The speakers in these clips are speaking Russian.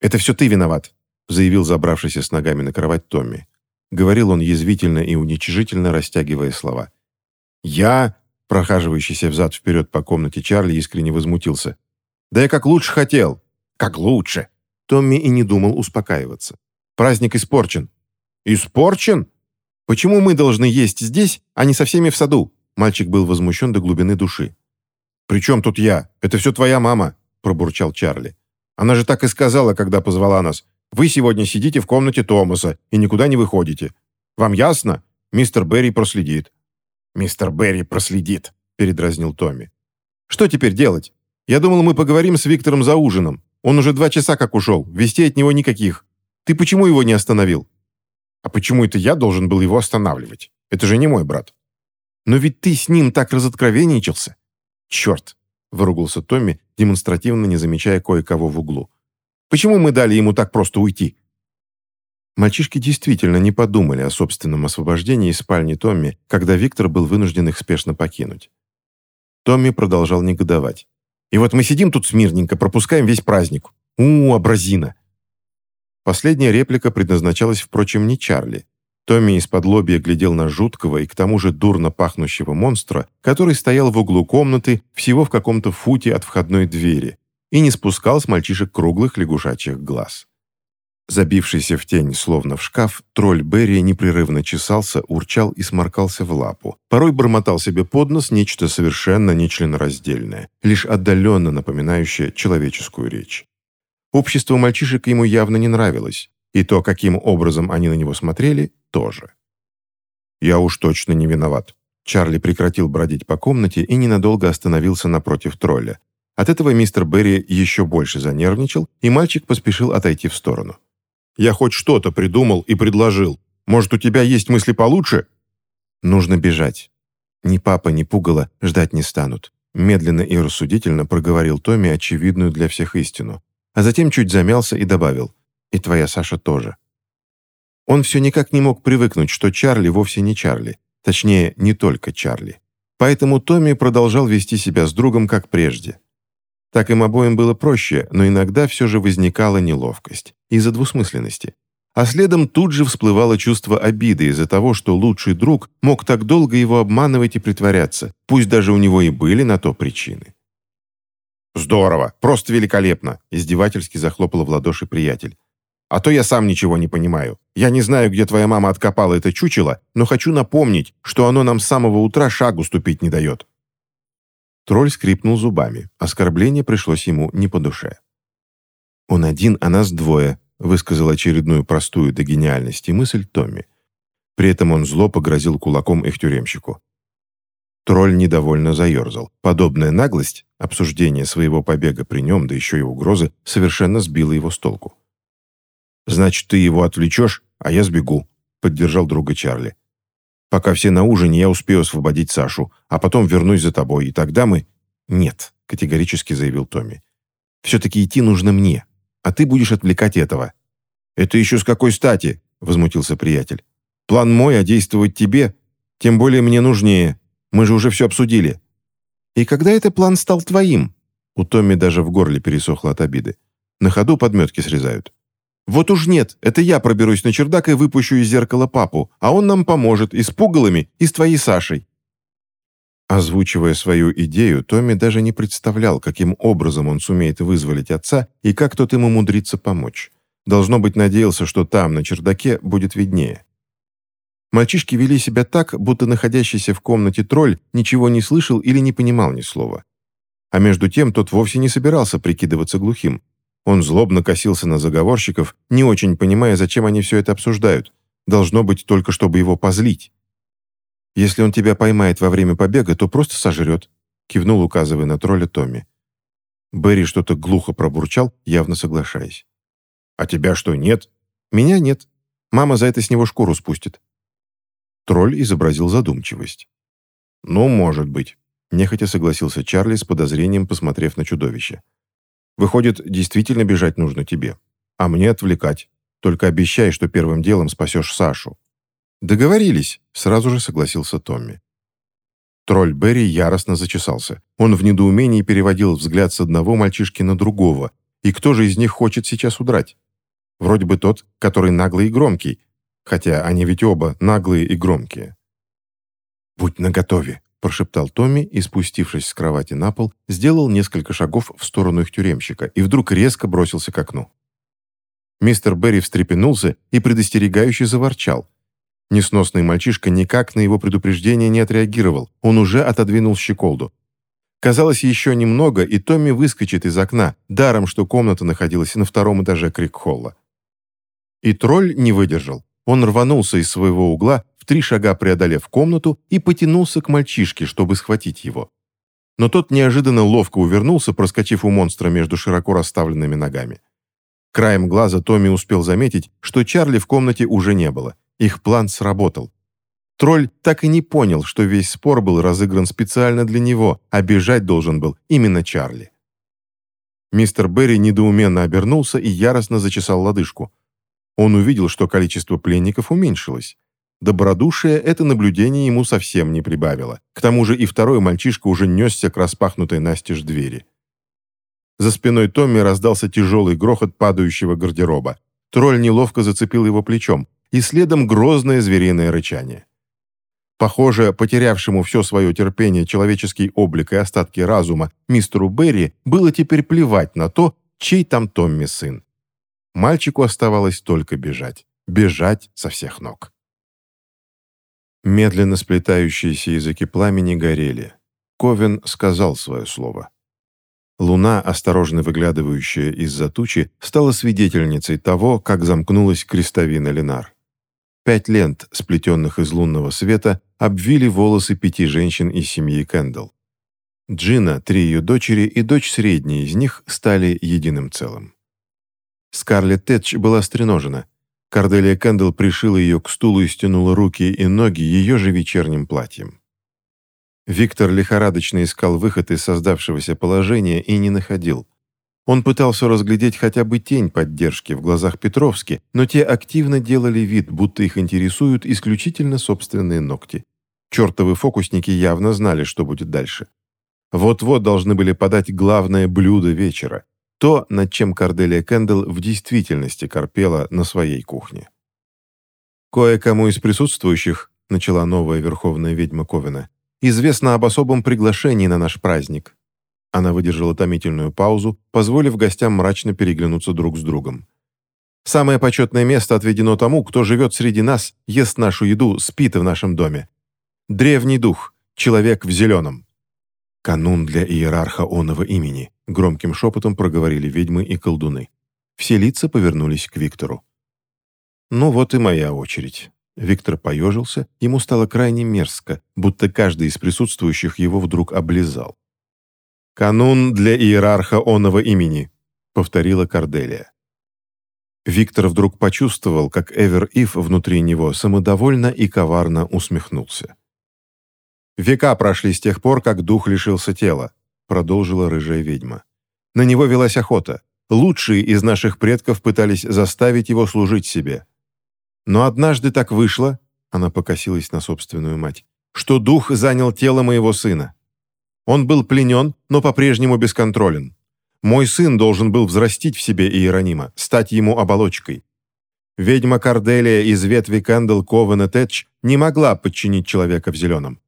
«Это все ты виноват», — заявил забравшийся с ногами на кровать Томми. Говорил он язвительно и уничижительно, растягивая слова. «Я...» — прохаживающийся взад-вперед по комнате Чарли искренне возмутился. «Да я как лучше хотел». «Как лучше!» Томми и не думал успокаиваться. «Праздник испорчен». «Испорчен? Почему мы должны есть здесь, а не со всеми в саду?» Мальчик был возмущен до глубины души. «При чем тут я? Это все твоя мама», – пробурчал Чарли. «Она же так и сказала, когда позвала нас. Вы сегодня сидите в комнате Томаса и никуда не выходите. Вам ясно? Мистер Берри проследит». «Мистер Берри проследит», – передразнил Томми. «Что теперь делать? Я думал, мы поговорим с Виктором за ужином. Он уже два часа как ушел, вестей от него никаких. Ты почему его не остановил?» «А почему это я должен был его останавливать? Это же не мой брат». «Но ведь ты с ним так разоткровенничался. «Черт!» – выругался Томми, демонстративно не замечая кое-кого в углу. «Почему мы дали ему так просто уйти?» Мальчишки действительно не подумали о собственном освобождении из спальни Томми, когда Виктор был вынужден их спешно покинуть. Томми продолжал негодовать. «И вот мы сидим тут смирненько, пропускаем весь праздник. У, абразина!» Последняя реплика предназначалась, впрочем, не Чарли. Томми из-под лобья глядел на жуткого и к тому же дурно пахнущего монстра, который стоял в углу комнаты всего в каком-то футе от входной двери и не спускал с мальчишек круглых лягушачьих глаз. Забившийся в тень, словно в шкаф, тролль Берри непрерывно чесался, урчал и сморкался в лапу. Порой бормотал себе под нос нечто совершенно нечленораздельное, лишь отдаленно напоминающее человеческую речь. Общество мальчишек ему явно не нравилось, и то, каким образом они на него смотрели, тоже. «Я уж точно не виноват». Чарли прекратил бродить по комнате и ненадолго остановился напротив тролля. От этого мистер Берри еще больше занервничал, и мальчик поспешил отойти в сторону. «Я хоть что-то придумал и предложил. Может, у тебя есть мысли получше?» «Нужно бежать. Ни папа, ни пугало ждать не станут», медленно и рассудительно проговорил Томми очевидную для всех истину, а затем чуть замялся и добавил «И твоя Саша тоже». Он все никак не мог привыкнуть, что Чарли вовсе не Чарли. Точнее, не только Чарли. Поэтому Томми продолжал вести себя с другом, как прежде. Так им обоим было проще, но иногда все же возникала неловкость из-за двусмысленности. А следом тут же всплывало чувство обиды из-за того, что лучший друг мог так долго его обманывать и притворяться, пусть даже у него и были на то причины. «Здорово! Просто великолепно!» – издевательски захлопал в ладоши приятель. А то я сам ничего не понимаю. Я не знаю, где твоя мама откопала это чучело, но хочу напомнить, что оно нам с самого утра шагу ступить не дает». Тролль скрипнул зубами. Оскорбление пришлось ему не по душе. «Он один, а нас двое», — высказал очередную простую до гениальности мысль Томми. При этом он зло погрозил кулаком их тюремщику. Тролль недовольно заерзал. Подобная наглость, обсуждение своего побега при нем, да еще и угрозы, совершенно сбила его с толку. «Значит, ты его отвлечешь, а я сбегу», — поддержал друга Чарли. «Пока все на ужине, я успею освободить Сашу, а потом вернусь за тобой, и тогда мы...» «Нет», — категорически заявил Томми. «Все-таки идти нужно мне, а ты будешь отвлекать этого». «Это еще с какой стати?» — возмутился приятель. «План мой, а действовать тебе? Тем более мне нужнее. Мы же уже все обсудили». «И когда этот план стал твоим?» У Томми даже в горле пересохло от обиды. На ходу подметки срезают. «Вот уж нет, это я проберусь на чердак и выпущу из зеркала папу, а он нам поможет и с пугалами, и с твоей Сашей». Озвучивая свою идею, Томми даже не представлял, каким образом он сумеет вызволить отца и как тот ему мудрится помочь. Должно быть, надеялся, что там, на чердаке, будет виднее. Мальчишки вели себя так, будто находящийся в комнате тролль ничего не слышал или не понимал ни слова. А между тем тот вовсе не собирался прикидываться глухим. Он злобно косился на заговорщиков, не очень понимая, зачем они все это обсуждают. Должно быть только, чтобы его позлить. «Если он тебя поймает во время побега, то просто сожрет», кивнул, указывая на тролля Томми. Берри что-то глухо пробурчал, явно соглашаясь. «А тебя что, нет?» «Меня нет. Мама за это с него шкуру спустит». Тролль изобразил задумчивость. «Ну, может быть», — нехотя согласился Чарли с подозрением, посмотрев на чудовище. Выходит, действительно бежать нужно тебе. А мне отвлекать. Только обещай, что первым делом спасешь Сашу». «Договорились», — сразу же согласился Томми. Тролль Берри яростно зачесался. Он в недоумении переводил взгляд с одного мальчишки на другого, И кто же из них хочет сейчас удрать? Вроде бы тот, который наглый и громкий, хотя они ведь оба наглые и громкие. «Будь наготове», — прошептал Томми и, спустившись с кровати на пол, сделал несколько шагов в сторону их тюремщика и вдруг резко бросился к окну. Мистер Берри встрепенулся и предостерегающе заворчал. Несносный мальчишка никак на его предупреждение не отреагировал, он уже отодвинул щеколду. Казалось, еще немного, и Томми выскочит из окна, даром, что комната находилась на втором этаже Крикхолла. И тролль не выдержал. Он рванулся из своего угла, в три шага преодолев комнату, и потянулся к мальчишке, чтобы схватить его. Но тот неожиданно ловко увернулся, проскочив у монстра между широко расставленными ногами. Краем глаза Томми успел заметить, что Чарли в комнате уже не было. Их план сработал. Тролль так и не понял, что весь спор был разыгран специально для него, а бежать должен был именно Чарли. Мистер Берри недоуменно обернулся и яростно зачесал лодыжку. Он увидел, что количество пленников уменьшилось. Добродушие это наблюдение ему совсем не прибавило. К тому же и второй мальчишка уже несся к распахнутой настежь двери. За спиной Томми раздался тяжелый грохот падающего гардероба. Тролль неловко зацепил его плечом, и следом грозное звериное рычание. Похоже, потерявшему все свое терпение человеческий облик и остатки разума мистеру Берри было теперь плевать на то, чей там Томми сын. Мальчику оставалось только бежать. Бежать со всех ног. Медленно сплетающиеся языки пламени горели. Ковен сказал свое слово. Луна, осторожно выглядывающая из-за тучи, стала свидетельницей того, как замкнулась крестовина Ленар. Пять лент, сплетенных из лунного света, обвили волосы пяти женщин из семьи Кэндалл. Джина, три ее дочери и дочь средней из них стали единым целым. Скарлетт Тэтч была стреножена. Корделия Кэндалл пришила ее к стулу и стянула руки и ноги ее же вечерним платьем. Виктор лихорадочно искал выход из создавшегося положения и не находил. Он пытался разглядеть хотя бы тень поддержки в глазах Петровски, но те активно делали вид, будто их интересуют исключительно собственные ногти. Чертовы фокусники явно знали, что будет дальше. Вот-вот должны были подать главное блюдо вечера. То, над чем Корделия Кэндалл в действительности корпела на своей кухне. «Кое-кому из присутствующих», — начала новая верховная ведьма Ковина, известно об особом приглашении на наш праздник». Она выдержала томительную паузу, позволив гостям мрачно переглянуться друг с другом. «Самое почетное место отведено тому, кто живет среди нас, ест нашу еду, спит в нашем доме. Древний дух, человек в зеленом». «Канун для иерарха оного имени», — громким шепотом проговорили ведьмы и колдуны. Все лица повернулись к Виктору. «Ну вот и моя очередь». Виктор поежился, ему стало крайне мерзко, будто каждый из присутствующих его вдруг облизал. «Канун для иерарха оного имени», — повторила Корделия. Виктор вдруг почувствовал, как Эвер Ив внутри него самодовольно и коварно усмехнулся. «Века прошли с тех пор, как дух лишился тела», — продолжила рыжая ведьма. «На него велась охота. Лучшие из наших предков пытались заставить его служить себе. Но однажды так вышло, она покосилась на собственную мать, что дух занял тело моего сына. Он был пленен, но по-прежнему бесконтролен. Мой сын должен был взрастить в себе Иеронима, стать ему оболочкой. Ведьма Карделия из ветви Кэндл Ковена Тэтч не могла подчинить человека в зеленом.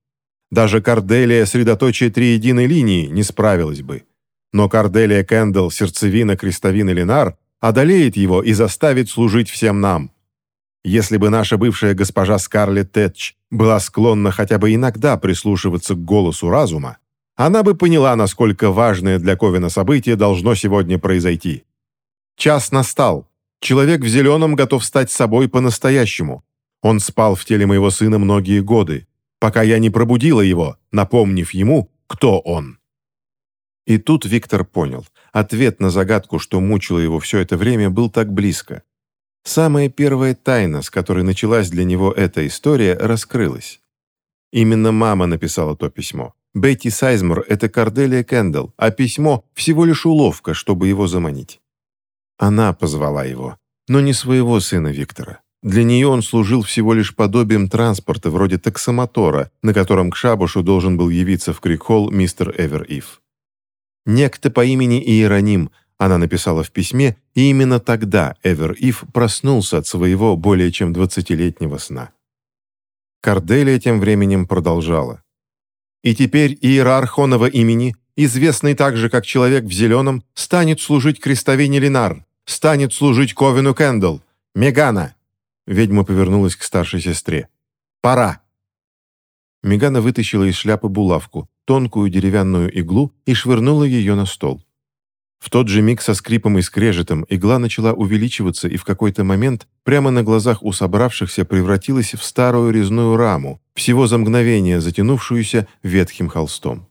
Даже Карделия средоточие триединой линии не справилась бы. Но Карделия Кэндл, сердцевина крестовины Ленар, одолеет его и заставит служить всем нам. Если бы наша бывшая госпожа Скарлетт Тэтч была склонна хотя бы иногда прислушиваться к голосу разума, она бы поняла, насколько важное для Ковина событие должно сегодня произойти. Час настал. Человек в зеленом готов стать собой по-настоящему. Он спал в теле моего сына многие годы, пока я не пробудила его, напомнив ему, кто он. И тут Виктор понял. Ответ на загадку, что мучило его все это время, был так близко. Самая первая тайна, с которой началась для него эта история, раскрылась. Именно мама написала то письмо. Бетти Сайзмор – это Корделия Кэндалл, а письмо – всего лишь уловка, чтобы его заманить. Она позвала его, но не своего сына Виктора. Для нее он служил всего лишь подобием транспорта, вроде таксомотора, на котором к шабушу должен был явиться в Крикхолл мистер Эвер Ив. Некто по имени Иероним она написала в письме, и именно тогда Эвер Ив проснулся от своего более чем двадцатилетнего сна. Корделия тем временем продолжала. «И теперь иерарх оного имени, известный также как человек в зеленом, станет служить крестовине Линар, станет служить Ковину Кэндл, Мегана!» Ведьма повернулась к старшей сестре. «Пора!» Мегана вытащила из шляпы булавку, тонкую деревянную иглу и швырнула ее на стол. В тот же миг со скрипом и скрежетом игла начала увеличиваться и в какой-то момент прямо на глазах у собравшихся превратилась в старую резную раму, всего за мгновение затянувшуюся ветхим холстом.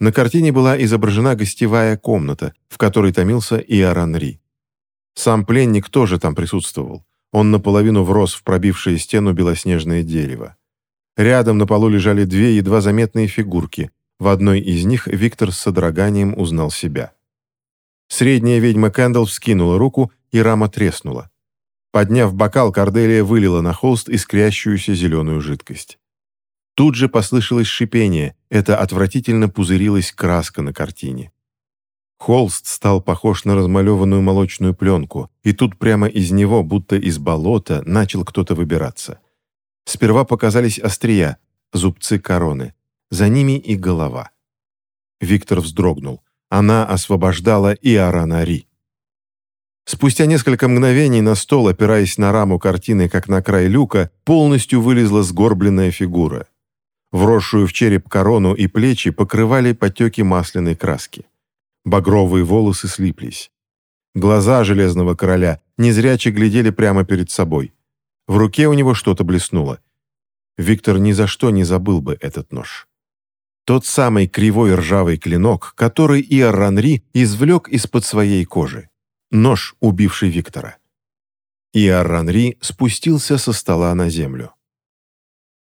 На картине была изображена гостевая комната, в которой томился Иоран Ри. Сам пленник тоже там присутствовал. Он наполовину врос в пробившее стену белоснежное дерево. Рядом на полу лежали две едва заметные фигурки. В одной из них Виктор с содроганием узнал себя. Средняя ведьма Кэндалл вскинула руку, и рама треснула. Подняв бокал, Корделия вылила на холст искрящуюся зеленую жидкость. Тут же послышалось шипение, это отвратительно пузырилась краска на картине. Холст стал похож на размалеванную молочную пленку, и тут прямо из него, будто из болота, начал кто-то выбираться. Сперва показались острия, зубцы короны, за ними и голова. Виктор вздрогнул. Она освобождала Иоранари. Спустя несколько мгновений на стол, опираясь на раму картины, как на край люка, полностью вылезла сгорбленная фигура. Вросшую в череп корону и плечи покрывали потеки масляной краски. Багровые волосы слиплись. Глаза Железного Короля незряче глядели прямо перед собой. В руке у него что-то блеснуло. Виктор ни за что не забыл бы этот нож. Тот самый кривой ржавый клинок, который Иоранри извлек из-под своей кожи. Нож, убивший Виктора. Иоранри спустился со стола на землю.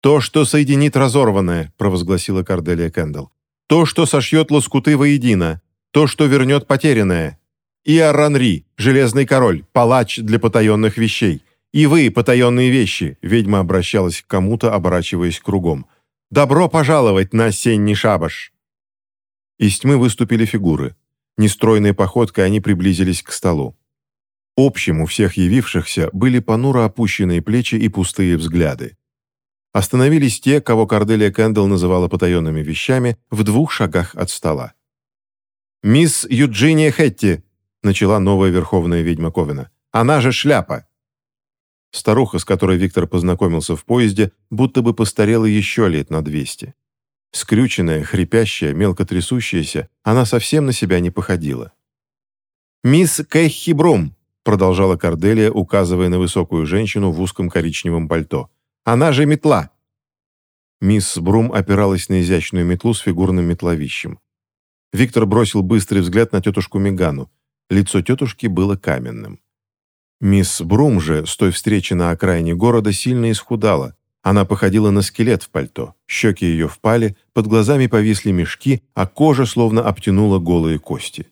«То, что соединит разорванное», — провозгласила Карделия Кэндалл. «То, что сошьет лоскуты воедино. То, что вернет потерянное. Иоранри, Железный Король, палач для потаенных вещей. И вы, потаенные вещи», — ведьма обращалась к кому-то, оборачиваясь кругом. Добро пожаловать на осенний шабаш!» Из тьмы выступили фигуры. Нестройной походкой они приблизились к столу. Общим у всех явившихся были понуро опущенные плечи и пустые взгляды. Остановились те, кого Корделия Кэндалл называла потаенными вещами, в двух шагах от стола. «Мисс Юджиния Хетти», — начала новая верховная ведьма Ковина. «Она же шляпа!» Старуха, с которой Виктор познакомился в поезде, будто бы постарела еще лет на двести. Скрюченная, хрипящая, мелко трясущаяся, она совсем на себя не походила. «Мисс Кэхи Брум», — продолжала Корделия, указывая на высокую женщину в узком коричневом пальто. «Она же метла!» Мисс Брум опиралась на изящную метлу с фигурным метловищем. Виктор бросил быстрый взгляд на тетушку Мегану. Лицо тетушки было каменным. Мисс Брум же с той встречи на окраине города сильно исхудала. Она походила на скелет в пальто, щеки ее впали, под глазами повисли мешки, а кожа словно обтянула голые кости.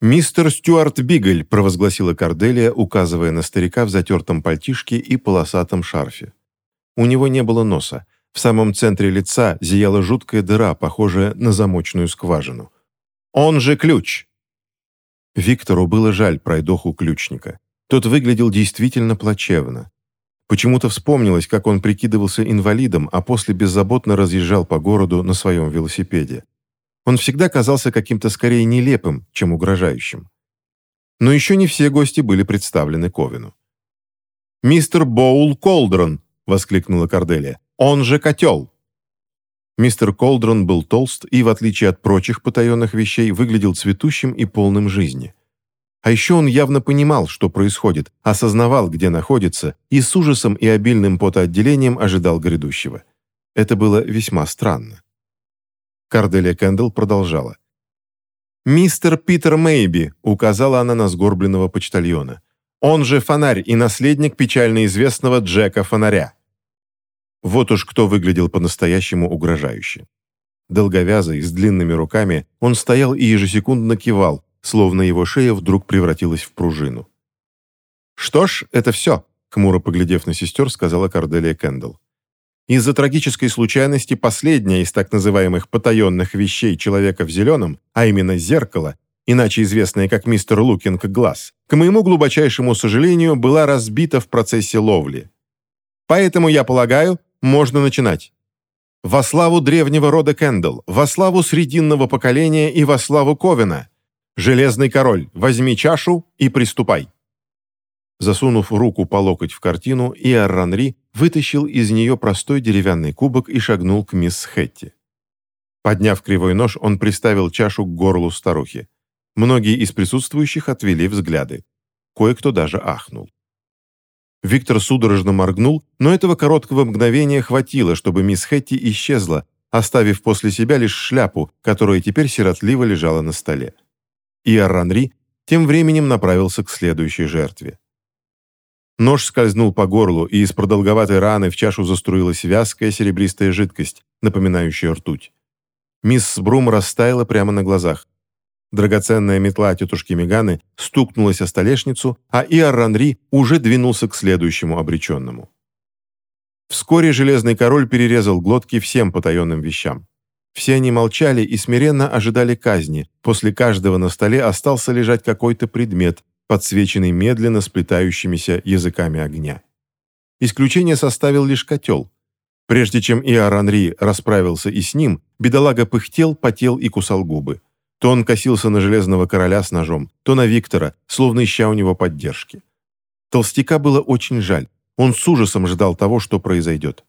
«Мистер Стюарт Бигль», — провозгласила Корделия, указывая на старика в затертом пальтишке и полосатом шарфе. У него не было носа. В самом центре лица зияла жуткая дыра, похожая на замочную скважину. «Он же ключ!» Виктору было жаль пройдоху ключника. Тот выглядел действительно плачевно. Почему-то вспомнилось, как он прикидывался инвалидом, а после беззаботно разъезжал по городу на своем велосипеде. Он всегда казался каким-то скорее нелепым, чем угрожающим. Но еще не все гости были представлены Ковину. «Мистер Боул Колдрон!» — воскликнула Корделия. «Он же котел!» Мистер Колдрон был толст и, в отличие от прочих потаенных вещей, выглядел цветущим и полным жизни. А еще он явно понимал, что происходит, осознавал, где находится, и с ужасом и обильным потоотделением ожидал грядущего. Это было весьма странно. Карделия Кэндалл продолжала. «Мистер Питер Мэйби», — указала она на сгорбленного почтальона. «Он же фонарь и наследник печально известного Джека Фонаря». Вот уж кто выглядел по-настоящему угрожающе. Долговязый, с длинными руками, он стоял и ежесекундно кивал, словно его шея вдруг превратилась в пружину. «Что ж, это все», — хмуро поглядев на сестер, сказала Корделия Кэндалл. Из-за трагической случайности последняя из так называемых потаенных вещей человека в зеленом, а именно зеркало, иначе известная как мистер Лукинг Глаз, к моему глубочайшему сожалению, была разбита в процессе ловли. Поэтому, я полагаю, можно начинать. Во славу древнего рода Кендалл, во славу срединного поколения и во славу Ковена. Железный король, возьми чашу и приступай. Засунув руку по локоть в картину, Иоранри вытащил из нее простой деревянный кубок и шагнул к мисс Хетти. Подняв кривой нож, он приставил чашу к горлу старухи. Многие из присутствующих отвели взгляды. Кое-кто даже ахнул. Виктор судорожно моргнул, но этого короткого мгновения хватило, чтобы мисс Хетти исчезла, оставив после себя лишь шляпу, которая теперь сиротливо лежала на столе. И Арранри тем временем направился к следующей жертве. Нож скользнул по горлу, и из продолговатой раны в чашу заструилась вязкая серебристая жидкость, напоминающая ртуть. Мисс Брум растаяла прямо на глазах. Драгоценная метла тетушки Меганы стукнулась о столешницу, а Иор Ранри уже двинулся к следующему обреченному. Вскоре Железный Король перерезал глотки всем потаенным вещам. Все они молчали и смиренно ожидали казни. После каждого на столе остался лежать какой-то предмет, подсвеченный медленно сплетающимися языками огня. Исключение составил лишь котел. Прежде чем Иор Анри расправился и с ним, бедолага пыхтел, потел и кусал губы. То он косился на Железного Короля с ножом, то на Виктора, словно ища у него поддержки. Толстяка было очень жаль. Он с ужасом ждал того, что произойдет.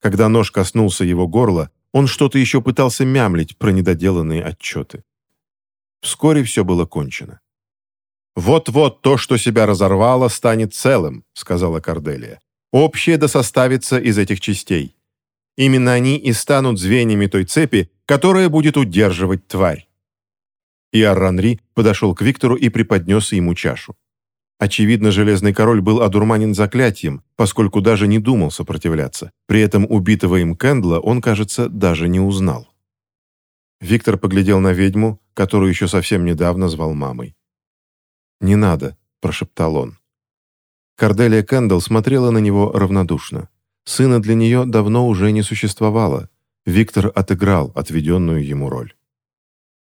Когда нож коснулся его горла, он что-то еще пытался мямлить про недоделанные отчеты. Вскоре все было кончено. «Вот-вот то, что себя разорвало, станет целым», — сказала Корделия. «Общее да составится из этих частей. Именно они и станут звеньями той цепи, которая будет удерживать тварь». И Арранри подошел к Виктору и преподнес ему чашу. Очевидно, Железный Король был одурманен заклятием, поскольку даже не думал сопротивляться. При этом убитого им Кэндла он, кажется, даже не узнал. Виктор поглядел на ведьму, которую еще совсем недавно звал мамой. «Не надо», – прошептал он. Корделия Кэндалл смотрела на него равнодушно. Сына для нее давно уже не существовало. Виктор отыграл отведенную ему роль.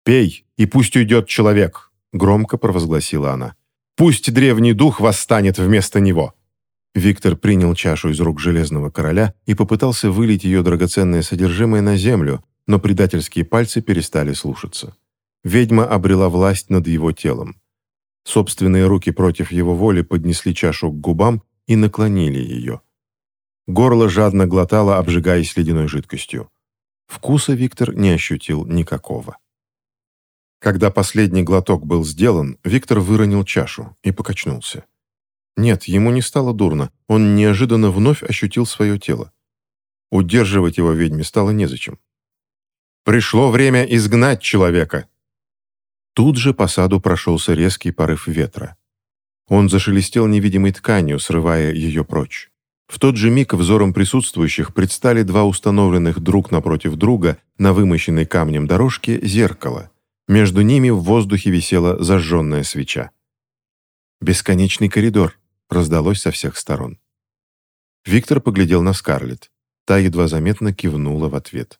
«Пей, и пусть уйдет человек», — громко провозгласила она. «Пусть древний дух восстанет вместо него». Виктор принял чашу из рук Железного Короля и попытался вылить ее драгоценное содержимое на землю, но предательские пальцы перестали слушаться. Ведьма обрела власть над его телом. Собственные руки против его воли поднесли чашу к губам и наклонили ее. Горло жадно глотало, обжигаясь ледяной жидкостью. Вкуса Виктор не ощутил никакого. Когда последний глоток был сделан, Виктор выронил чашу и покачнулся. Нет, ему не стало дурно, он неожиданно вновь ощутил свое тело. Удерживать его ведьме стало незачем. «Пришло время изгнать человека!» Тут же по саду прошелся резкий порыв ветра. Он зашелестел невидимой тканью, срывая ее прочь. В тот же миг взором присутствующих предстали два установленных друг напротив друга на вымощенной камнем дорожке зеркала. Между ними в воздухе висела зажженная свеча. «Бесконечный коридор», — раздалось со всех сторон. Виктор поглядел на Скарлетт. Та едва заметно кивнула в ответ.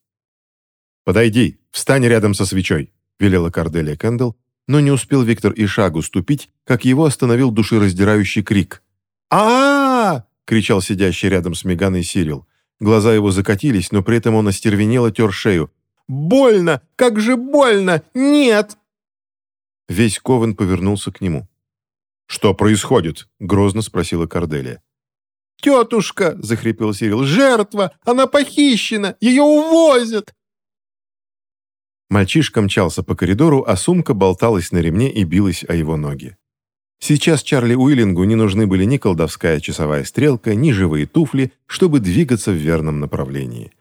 «Подойди, встань рядом со свечой», — велела Корделия Кэндл, но не успел Виктор и шагу ступить, как его остановил душераздирающий крик. а, -а, -а кричал сидящий рядом с Меганой Сирил. Глаза его закатились, но при этом он остервенело тер шею. «Больно! Как же больно! Нет!» Весь Ковен повернулся к нему. «Что происходит?» — грозно спросила Корделия. «Тетушка!» — захрипел Сирил. «Жертва! Она похищена! Ее увозят!» Мальчишка мчался по коридору, а сумка болталась на ремне и билась о его ноги. Сейчас Чарли Уиллингу не нужны были ни колдовская часовая стрелка, ни живые туфли, чтобы двигаться в верном направлении.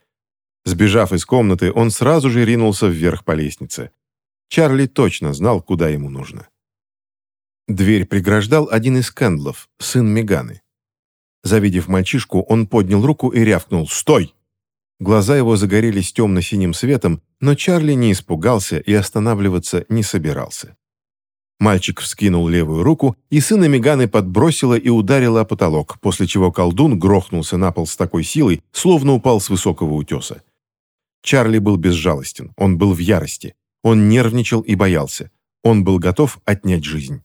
Сбежав из комнаты, он сразу же ринулся вверх по лестнице. Чарли точно знал, куда ему нужно. Дверь преграждал один из Кэндлов, сын Меганы. Завидев мальчишку, он поднял руку и рявкнул «Стой!». Глаза его загорелись темно-синим светом, но Чарли не испугался и останавливаться не собирался. Мальчик вскинул левую руку, и сына Меганы подбросило и ударило о потолок, после чего колдун грохнулся на пол с такой силой, словно упал с высокого утеса. Чарли был безжалостен, он был в ярости. Он нервничал и боялся. Он был готов отнять жизнь.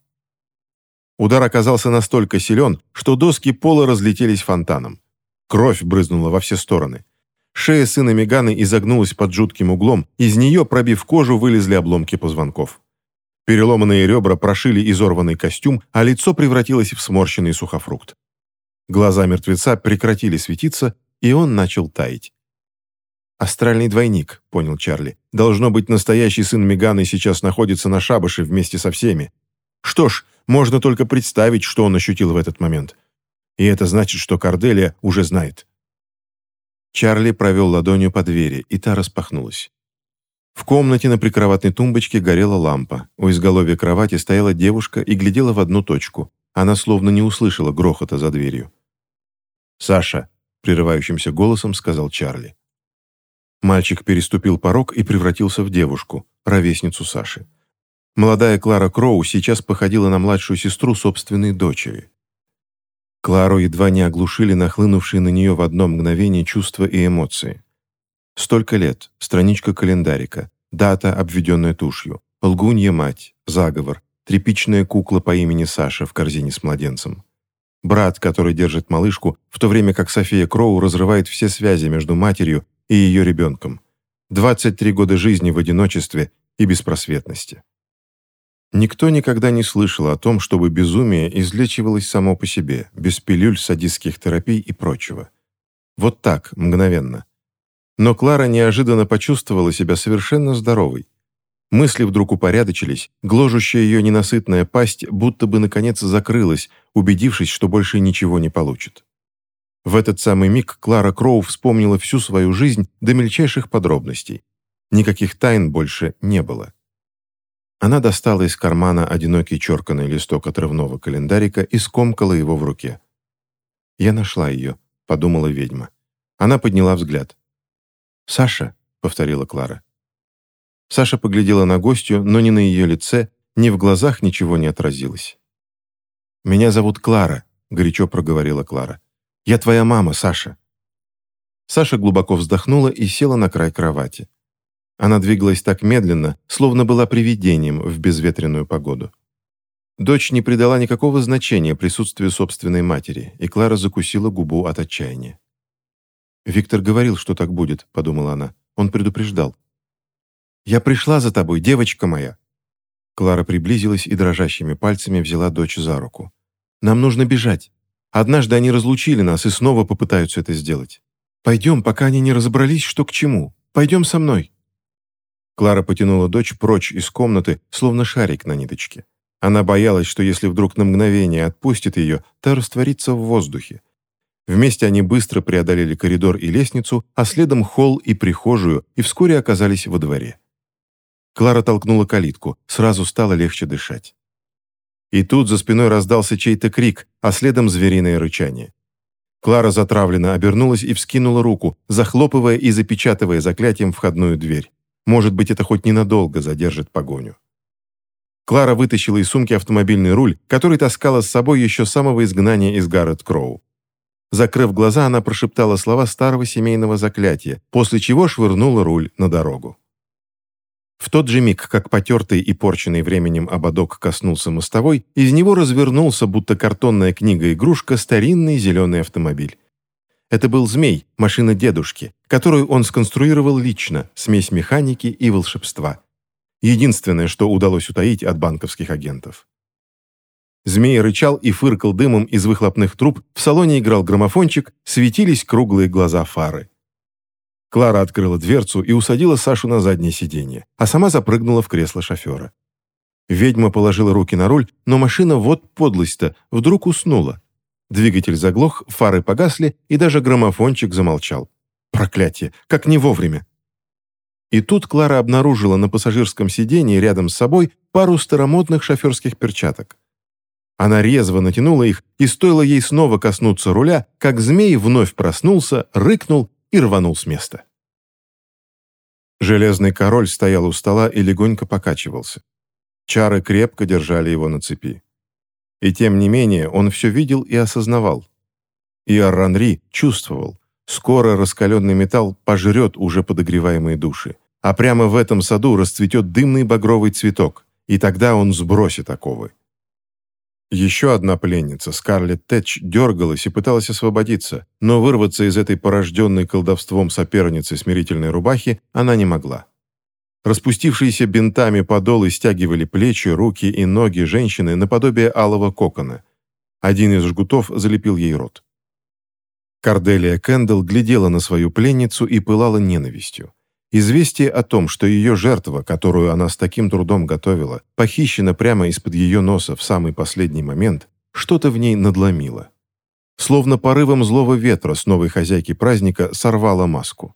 Удар оказался настолько силен, что доски пола разлетелись фонтаном. Кровь брызнула во все стороны. Шея сына Меганы изогнулась под жутким углом, из нее, пробив кожу, вылезли обломки позвонков. Переломанные ребра прошили изорванный костюм, а лицо превратилось в сморщенный сухофрукт. Глаза мертвеца прекратили светиться, и он начал таять. «Астральный двойник», — понял Чарли. «Должно быть, настоящий сын Меганы сейчас находится на шабаше вместе со всеми. Что ж, можно только представить, что он ощутил в этот момент. И это значит, что Корделия уже знает». Чарли провел ладонью по двери, и та распахнулась. В комнате на прикроватной тумбочке горела лампа. У изголовья кровати стояла девушка и глядела в одну точку. Она словно не услышала грохота за дверью. «Саша», — прерывающимся голосом сказал Чарли. Мальчик переступил порог и превратился в девушку, ровесницу Саши. Молодая Клара Кроу сейчас походила на младшую сестру собственной дочери. Клару едва не оглушили нахлынувшие на нее в одно мгновение чувства и эмоции. Столько лет, страничка календарика, дата, обведенная тушью, лгунья мать, заговор, тряпичная кукла по имени Саша в корзине с младенцем. Брат, который держит малышку, в то время как София Кроу разрывает все связи между матерью и ее ребенком. 23 года жизни в одиночестве и беспросветности. Никто никогда не слышал о том, чтобы безумие излечивалось само по себе, без пилюль, садистских терапий и прочего. Вот так, мгновенно. Но Клара неожиданно почувствовала себя совершенно здоровой. Мысли вдруг упорядочились, гложущая ее ненасытная пасть будто бы наконец закрылась, убедившись, что больше ничего не получит. В этот самый миг Клара Кроу вспомнила всю свою жизнь до мельчайших подробностей. Никаких тайн больше не было. Она достала из кармана одинокий черканный листок отрывного календарика и скомкала его в руке. «Я нашла ее», — подумала ведьма. Она подняла взгляд. «Саша», — повторила Клара. Саша поглядела на гостью, но ни на ее лице, ни в глазах ничего не отразилось. «Меня зовут Клара», — горячо проговорила Клара. Я твоя мама, Саша». Саша глубоко вздохнула и села на край кровати. Она двигалась так медленно, словно была привидением в безветренную погоду. Дочь не придала никакого значения присутствию собственной матери, и Клара закусила губу от отчаяния. «Виктор говорил, что так будет», — подумала она. Он предупреждал. «Я пришла за тобой, девочка моя!» Клара приблизилась и дрожащими пальцами взяла дочь за руку. «Нам нужно бежать. Однажды они разлучили нас и снова попытаются это сделать. Пойдем, пока они не разобрались, что к чему. Пойдем со мной». Клара потянула дочь прочь из комнаты, словно шарик на ниточке. Она боялась, что если вдруг на мгновение отпустит ее, та растворится в воздухе. Вместе они быстро преодолели коридор и лестницу, а следом холл и прихожую, и вскоре оказались во дворе. Клара толкнула калитку, сразу стало легче дышать. И тут за спиной раздался чей-то крик, а следом звериное рычание. Клара затравленно обернулась и вскинула руку, захлопывая и запечатывая заклятием входную дверь. Может быть, это хоть ненадолго задержит погоню. Клара вытащила из сумки автомобильный руль, который таскала с собой еще с самого изгнания из Гаррет Кроу. Закрыв глаза, она прошептала слова старого семейного заклятия, после чего швырнула руль на дорогу. В тот же миг, как потертый и порченный временем ободок коснулся мостовой, из него развернулся, будто картонная книга-игрушка, старинный зеленый автомобиль. Это был «Змей», машина дедушки, которую он сконструировал лично, смесь механики и волшебства. Единственное, что удалось утаить от банковских агентов. Змей рычал и фыркал дымом из выхлопных труб, в салоне играл граммофончик, светились круглые глаза фары. Клара открыла дверцу и усадила Сашу на заднее сиденье, а сама запрыгнула в кресло шофера. Ведьма положила руки на руль, но машина вот подлость-то вдруг уснула. Двигатель заглох, фары погасли, и даже граммофончик замолчал. Проклятие, как не вовремя. И тут Клара обнаружила на пассажирском сиденье рядом с собой пару старомодных шоферских перчаток. Она резво натянула их, и стоило ей снова коснуться руля, как змей вновь проснулся, рыкнул и рванул с места. Железный король стоял у стола и легонько покачивался. Чары крепко держали его на цепи. И тем не менее он все видел и осознавал. И Арранри чувствовал, скоро раскаленный металл пожрет уже подогреваемые души, а прямо в этом саду расцветет дымный багровый цветок, и тогда он сбросит оковы. Еще одна пленница, Скарлетт Тэтч, дергалась и пыталась освободиться, но вырваться из этой порожденной колдовством соперницы смирительной рубахи она не могла. Распустившиеся бинтами подолы стягивали плечи, руки и ноги женщины наподобие алого кокона. Один из жгутов залепил ей рот. Карделия Кэндалл глядела на свою пленницу и пылала ненавистью. Известие о том, что ее жертва, которую она с таким трудом готовила, похищена прямо из-под ее носа в самый последний момент, что-то в ней надломило. Словно порывом злого ветра с новой хозяйки праздника сорвала маску.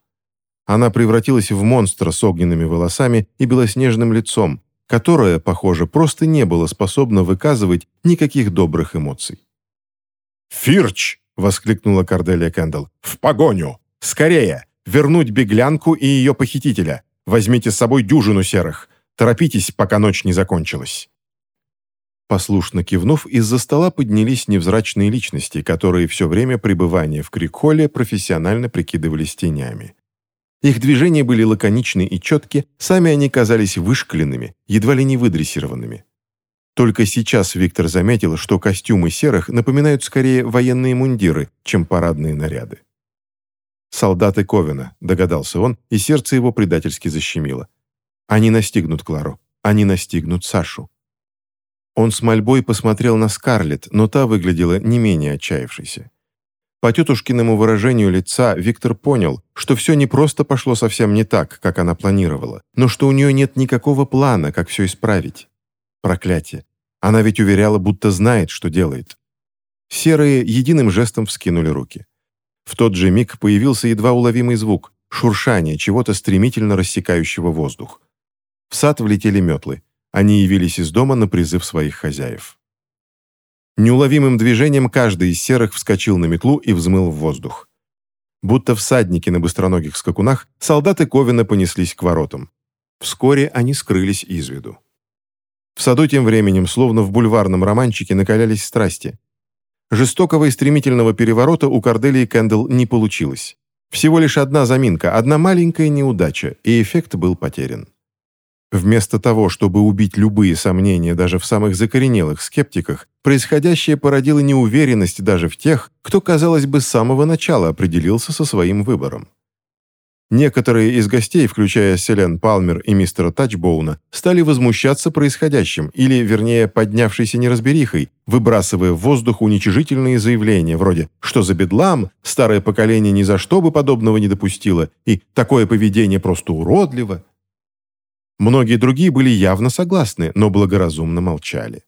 Она превратилась в монстра с огненными волосами и белоснежным лицом, которое, похоже, просто не было способно выказывать никаких добрых эмоций. «Фирч!» — воскликнула Корделия Кэндалл. «В погоню! Скорее! Вернуть беглянку и ее похитителя! Возьмите с собой дюжину серых! Торопитесь, пока ночь не закончилась!» Послушно кивнув, из-за стола поднялись невзрачные личности, которые все время пребывания в Крикхолле профессионально прикидывались тенями. Их движения были лаконичны и четки, сами они казались вышкаленными, едва ли не выдрессированными. Только сейчас Виктор заметил, что костюмы серых напоминают скорее военные мундиры, чем парадные наряды. «Солдаты Ковина», — догадался он, и сердце его предательски защемило. «Они настигнут Клару. Они настигнут Сашу». Он с мольбой посмотрел на Скарлетт, но та выглядела не менее отчаявшейся. По тетушкиному выражению лица Виктор понял, что все не просто пошло совсем не так, как она планировала, но что у нее нет никакого плана, как все исправить. Проклятие. Она ведь уверяла, будто знает, что делает. Серые единым жестом вскинули руки. В тот же миг появился едва уловимый звук – шуршание чего-то стремительно рассекающего воздух. В сад влетели метлы. Они явились из дома на призыв своих хозяев. Неуловимым движением каждый из серых вскочил на метлу и взмыл в воздух. Будто всадники на быстроногих скакунах, солдаты Ковина понеслись к воротам. Вскоре они скрылись из виду. В саду тем временем, словно в бульварном романчике, накалялись страсти. Жестокого и стремительного переворота у Корделии Кэндалл не получилось. Всего лишь одна заминка, одна маленькая неудача, и эффект был потерян. Вместо того, чтобы убить любые сомнения даже в самых закоренелых скептиках, происходящее породило неуверенность даже в тех, кто, казалось бы, с самого начала определился со своим выбором. Некоторые из гостей, включая Селен Палмер и мистера Тачбоуна, стали возмущаться происходящим, или, вернее, поднявшейся неразберихой, выбрасывая в воздух уничижительные заявления вроде «что за бедлам?», «старое поколение ни за что бы подобного не допустило» и «такое поведение просто уродливо». Многие другие были явно согласны, но благоразумно молчали.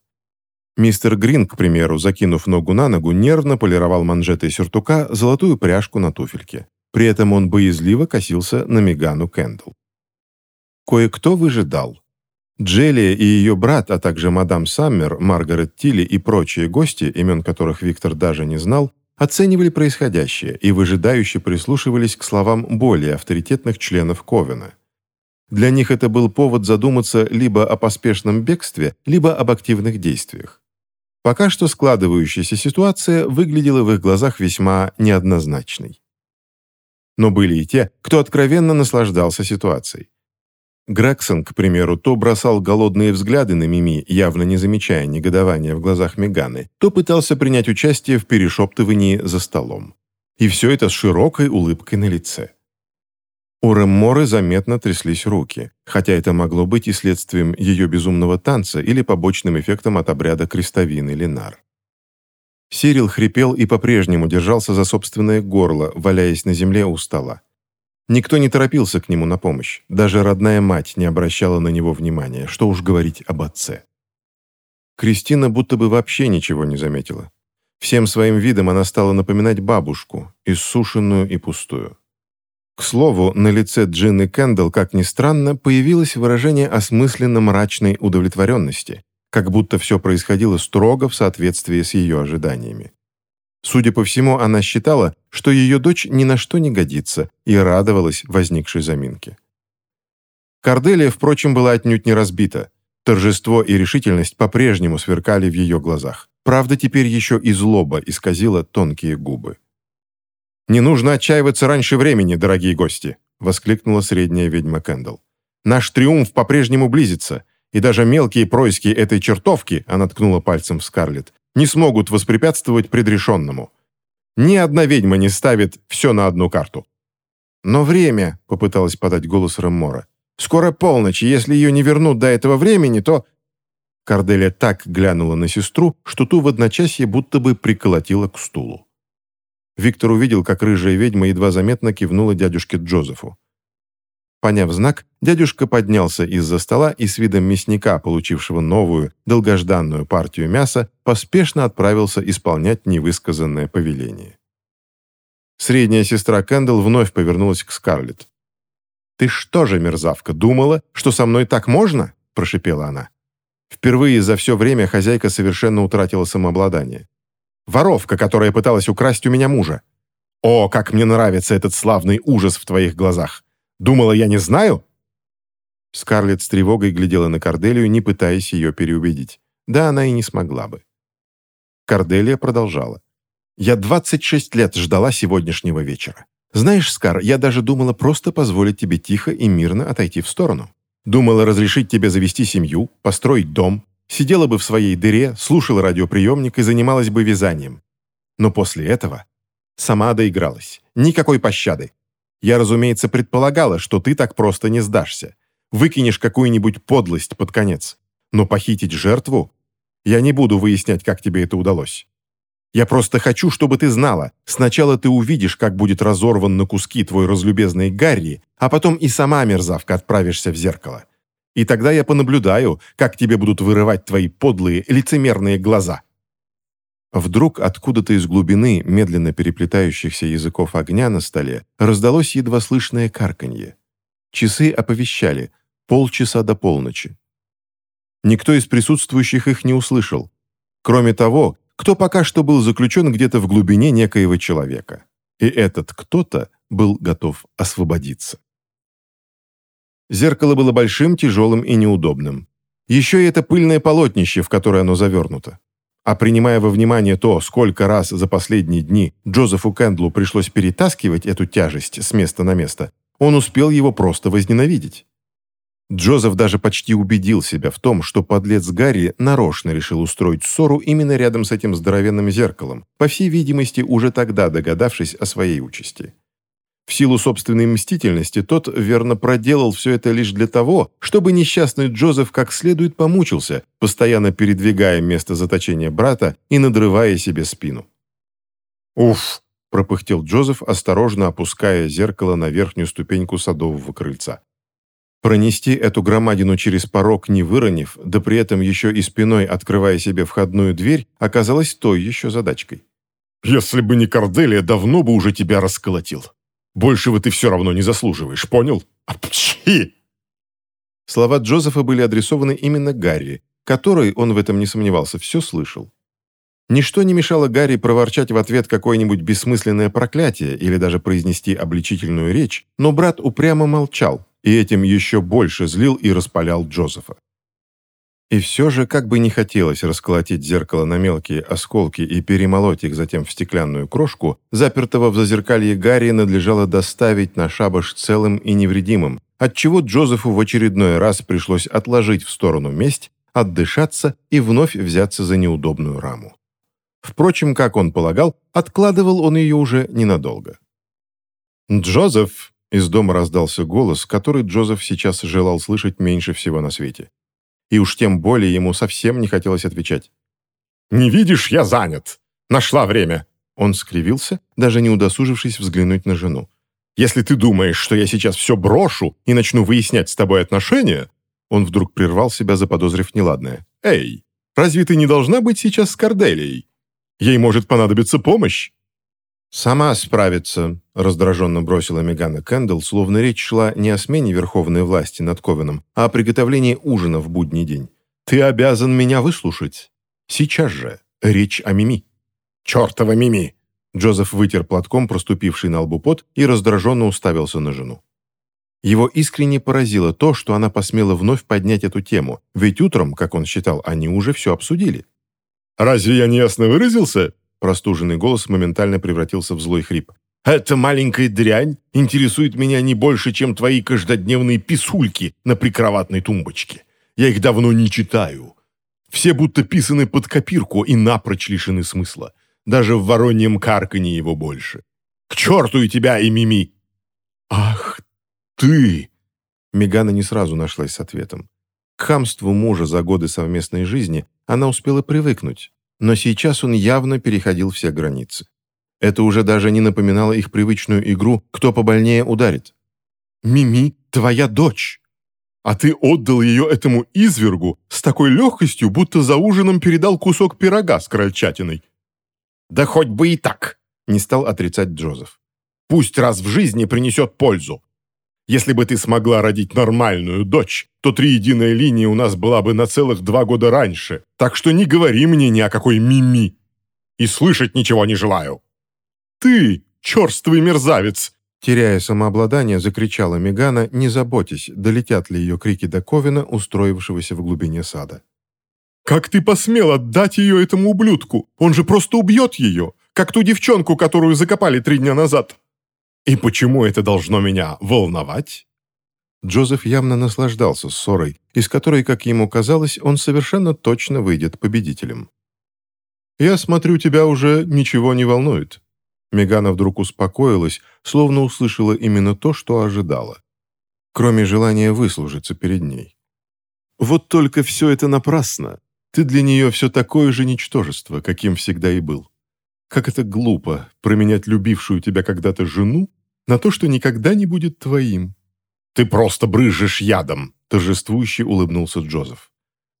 Мистер Грин, к примеру, закинув ногу на ногу, нервно полировал манжетой сюртука золотую пряжку на туфельке. При этом он боязливо косился на Мегану Кэндл. Кое-кто выжидал. Джелия и ее брат, а также мадам Саммер, Маргарет Тилли и прочие гости, имен которых Виктор даже не знал, оценивали происходящее и выжидающе прислушивались к словам более авторитетных членов Ковена. Для них это был повод задуматься либо о поспешном бегстве, либо об активных действиях. Пока что складывающаяся ситуация выглядела в их глазах весьма неоднозначной. Но были и те, кто откровенно наслаждался ситуацией. Грегсон, к примеру, то бросал голодные взгляды на Мими, явно не замечая негодования в глазах Меганы, то пытался принять участие в перешептывании за столом. И все это с широкой улыбкой на лице. У Ремморы заметно тряслись руки, хотя это могло быть и следствием ее безумного танца или побочным эффектом от обряда крестовины Ленар. Сирил хрипел и по-прежнему держался за собственное горло, валяясь на земле у стола. Никто не торопился к нему на помощь, даже родная мать не обращала на него внимания, что уж говорить об отце. Кристина будто бы вообще ничего не заметила. Всем своим видом она стала напоминать бабушку, иссушенную и пустую. К слову, на лице Джинны Кэндалл, как ни странно, появилось выражение осмысленно мрачной удовлетворенности, как будто все происходило строго в соответствии с ее ожиданиями. Судя по всему, она считала, что ее дочь ни на что не годится, и радовалась возникшей заминке. Корделия, впрочем, была отнюдь не разбита. Торжество и решительность по-прежнему сверкали в ее глазах. Правда, теперь еще и злоба исказила тонкие губы. «Не нужно отчаиваться раньше времени, дорогие гости!» — воскликнула средняя ведьма Кэндалл. «Наш триумф по-прежнему близится, И даже мелкие происки этой чертовки, она ткнула пальцем в Скарлетт, не смогут воспрепятствовать предрешенному. Ни одна ведьма не ставит все на одну карту. «Но время», — попыталась подать голос Реммора. «Скоро полночь, и если ее не вернут до этого времени, то...» Корделия так глянула на сестру, что ту в одночасье будто бы приколотила к стулу. Виктор увидел, как рыжая ведьма едва заметно кивнула дядюшке Джозефу. Поняв знак, дядюшка поднялся из-за стола и с видом мясника, получившего новую, долгожданную партию мяса, поспешно отправился исполнять невысказанное повеление. Средняя сестра Кэндалл вновь повернулась к Скарлетт. «Ты что же, мерзавка, думала, что со мной так можно?» – прошипела она. Впервые за все время хозяйка совершенно утратила самообладание. Воровка, которая пыталась украсть у меня мужа. О, как мне нравится этот славный ужас в твоих глазах. Думала, я не знаю?» Скарлетт с тревогой глядела на Корделию, не пытаясь ее переубедить. Да, она и не смогла бы. Корделия продолжала. «Я 26 лет ждала сегодняшнего вечера. Знаешь, Скар, я даже думала просто позволить тебе тихо и мирно отойти в сторону. Думала разрешить тебе завести семью, построить дом, Сидела бы в своей дыре, слушала радиоприемник и занималась бы вязанием. Но после этого сама доигралась. Никакой пощады. Я, разумеется, предполагала, что ты так просто не сдашься. Выкинешь какую-нибудь подлость под конец. Но похитить жертву? Я не буду выяснять, как тебе это удалось. Я просто хочу, чтобы ты знала. Сначала ты увидишь, как будет разорван на куски твой разлюбезный Гарри, а потом и сама мерзавка отправишься в зеркало. И тогда я понаблюдаю, как тебе будут вырывать твои подлые, лицемерные глаза». Вдруг откуда-то из глубины медленно переплетающихся языков огня на столе раздалось едва слышное карканье. Часы оповещали полчаса до полночи. Никто из присутствующих их не услышал, кроме того, кто пока что был заключен где-то в глубине некоего человека. И этот кто-то был готов освободиться. Зеркало было большим, тяжелым и неудобным. Еще и это пыльное полотнище, в которое оно завернуто. А принимая во внимание то, сколько раз за последние дни Джозефу Кэндлу пришлось перетаскивать эту тяжесть с места на место, он успел его просто возненавидеть. Джозеф даже почти убедил себя в том, что подлец Гарри нарочно решил устроить ссору именно рядом с этим здоровенным зеркалом, по всей видимости, уже тогда догадавшись о своей участи. В силу собственной мстительности тот верно проделал все это лишь для того, чтобы несчастный Джозеф как следует помучился, постоянно передвигая место заточения брата и надрывая себе спину. «Уф!» – пропыхтел Джозеф, осторожно опуская зеркало на верхнюю ступеньку садового крыльца. Пронести эту громадину через порог, не выронив, да при этом еще и спиной открывая себе входную дверь, оказалось той еще задачкой. «Если бы не Корделия, давно бы уже тебя расколотил», Большего ты все равно не заслуживаешь, понял? Апчхи!» Слова Джозефа были адресованы именно Гарри, который, он в этом не сомневался, все слышал. Ничто не мешало Гарри проворчать в ответ какое-нибудь бессмысленное проклятие или даже произнести обличительную речь, но брат упрямо молчал, и этим еще больше злил и распалял Джозефа. И все же, как бы не хотелось расколотить зеркало на мелкие осколки и перемолоть их затем в стеклянную крошку, запертого в зазеркалье Гарри надлежало доставить на шабаш целым и невредимым, отчего Джозефу в очередной раз пришлось отложить в сторону месть, отдышаться и вновь взяться за неудобную раму. Впрочем, как он полагал, откладывал он ее уже ненадолго. «Джозеф!» — из дома раздался голос, который Джозеф сейчас желал слышать меньше всего на свете и уж тем более ему совсем не хотелось отвечать. «Не видишь, я занят. Нашла время». Он скривился, даже не удосужившись взглянуть на жену. «Если ты думаешь, что я сейчас все брошу и начну выяснять с тобой отношения...» Он вдруг прервал себя, заподозрив неладное. «Эй, разве ты не должна быть сейчас с Корделией? Ей может понадобиться помощь». «Сама справится», — раздраженно бросила Мегана Кэндалл, словно речь шла не о смене верховной власти над Ковеном, а о приготовлении ужина в будний день. «Ты обязан меня выслушать. Сейчас же. Речь о Мими». «Чертова Мими!» Джозеф вытер платком проступивший на лбу пот и раздраженно уставился на жену. Его искренне поразило то, что она посмела вновь поднять эту тему, ведь утром, как он считал, они уже все обсудили. «Разве я неясно выразился?» Простуженный голос моментально превратился в злой хрип. «Эта маленькая дрянь интересует меня не больше, чем твои каждодневные писульки на прикроватной тумбочке. Я их давно не читаю. Все будто писаны под копирку и напрочь лишены смысла. Даже в вороньем карканье его больше. К черту и тебя, и Мими!» «Ах, ты!» Мегана не сразу нашлась с ответом. К хамству мужа за годы совместной жизни она успела привыкнуть, но сейчас он явно переходил все границы. Это уже даже не напоминало их привычную игру «кто побольнее ударит». «Мими, твоя дочь!» А ты отдал ее этому извергу с такой легкостью, будто за ужином передал кусок пирога с крольчатиной. Да хоть бы и так, не стал отрицать Джозеф. Пусть раз в жизни принесет пользу. Если бы ты смогла родить нормальную дочь, то триединая линия у нас была бы на целых два года раньше, так что не говори мне ни о какой мими. И слышать ничего не желаю. Ты, черствый мерзавец, Теряя самообладание, закричала Мегана, не заботясь, долетят ли ее крики до Ковина, устроившегося в глубине сада. «Как ты посмел отдать ее этому ублюдку? Он же просто убьет ее, как ту девчонку, которую закопали три дня назад!» «И почему это должно меня волновать?» Джозеф явно наслаждался ссорой, из которой, как ему казалось, он совершенно точно выйдет победителем. «Я смотрю, тебя уже ничего не волнует», Мегана вдруг успокоилась, словно услышала именно то, что ожидала. Кроме желания выслужиться перед ней. «Вот только все это напрасно. Ты для нее все такое же ничтожество, каким всегда и был. Как это глупо, променять любившую тебя когда-то жену на то, что никогда не будет твоим». «Ты просто брызжешь ядом», — торжествующе улыбнулся Джозеф.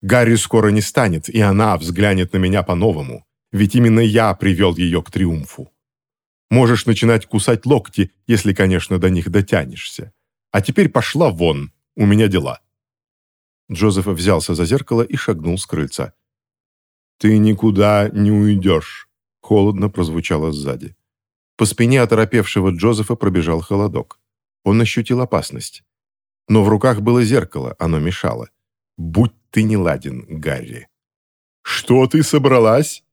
«Гарри скоро не станет, и она взглянет на меня по-новому, ведь именно я привел ее к триумфу». Можешь начинать кусать локти, если, конечно, до них дотянешься. А теперь пошла вон, у меня дела». Джозеф взялся за зеркало и шагнул с крыльца. «Ты никуда не уйдешь», — холодно прозвучало сзади. По спине оторопевшего Джозефа пробежал холодок. Он ощутил опасность. Но в руках было зеркало, оно мешало. «Будь ты не ладен, Гарри». «Что ты собралась?»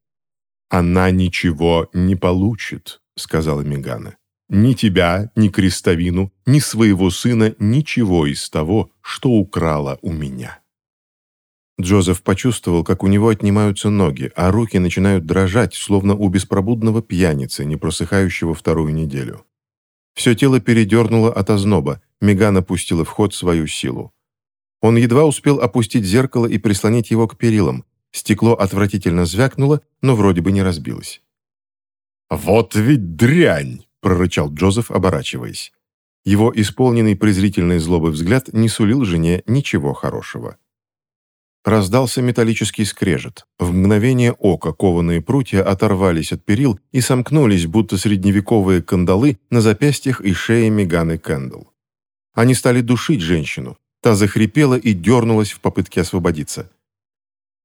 «Она ничего не получит», — сказала Мегана. «Ни тебя, ни крестовину, ни своего сына, ничего из того, что украла у меня». Джозеф почувствовал, как у него отнимаются ноги, а руки начинают дрожать, словно у беспробудного пьяницы, не просыхающего вторую неделю. Все тело передернуло от озноба, Мегана пустила в ход свою силу. Он едва успел опустить зеркало и прислонить его к перилам. Стекло отвратительно звякнуло, но вроде бы не разбилось. «Вот ведь дрянь!» – прорычал Джозеф, оборачиваясь. Его исполненный презрительной злобы взгляд не сулил жене ничего хорошего. Раздался металлический скрежет. В мгновение ока кованые прутья оторвались от перил и сомкнулись, будто средневековые кандалы на запястьях и шее Меганы Кэндл. Они стали душить женщину. Та захрипела и дернулась в попытке освободиться.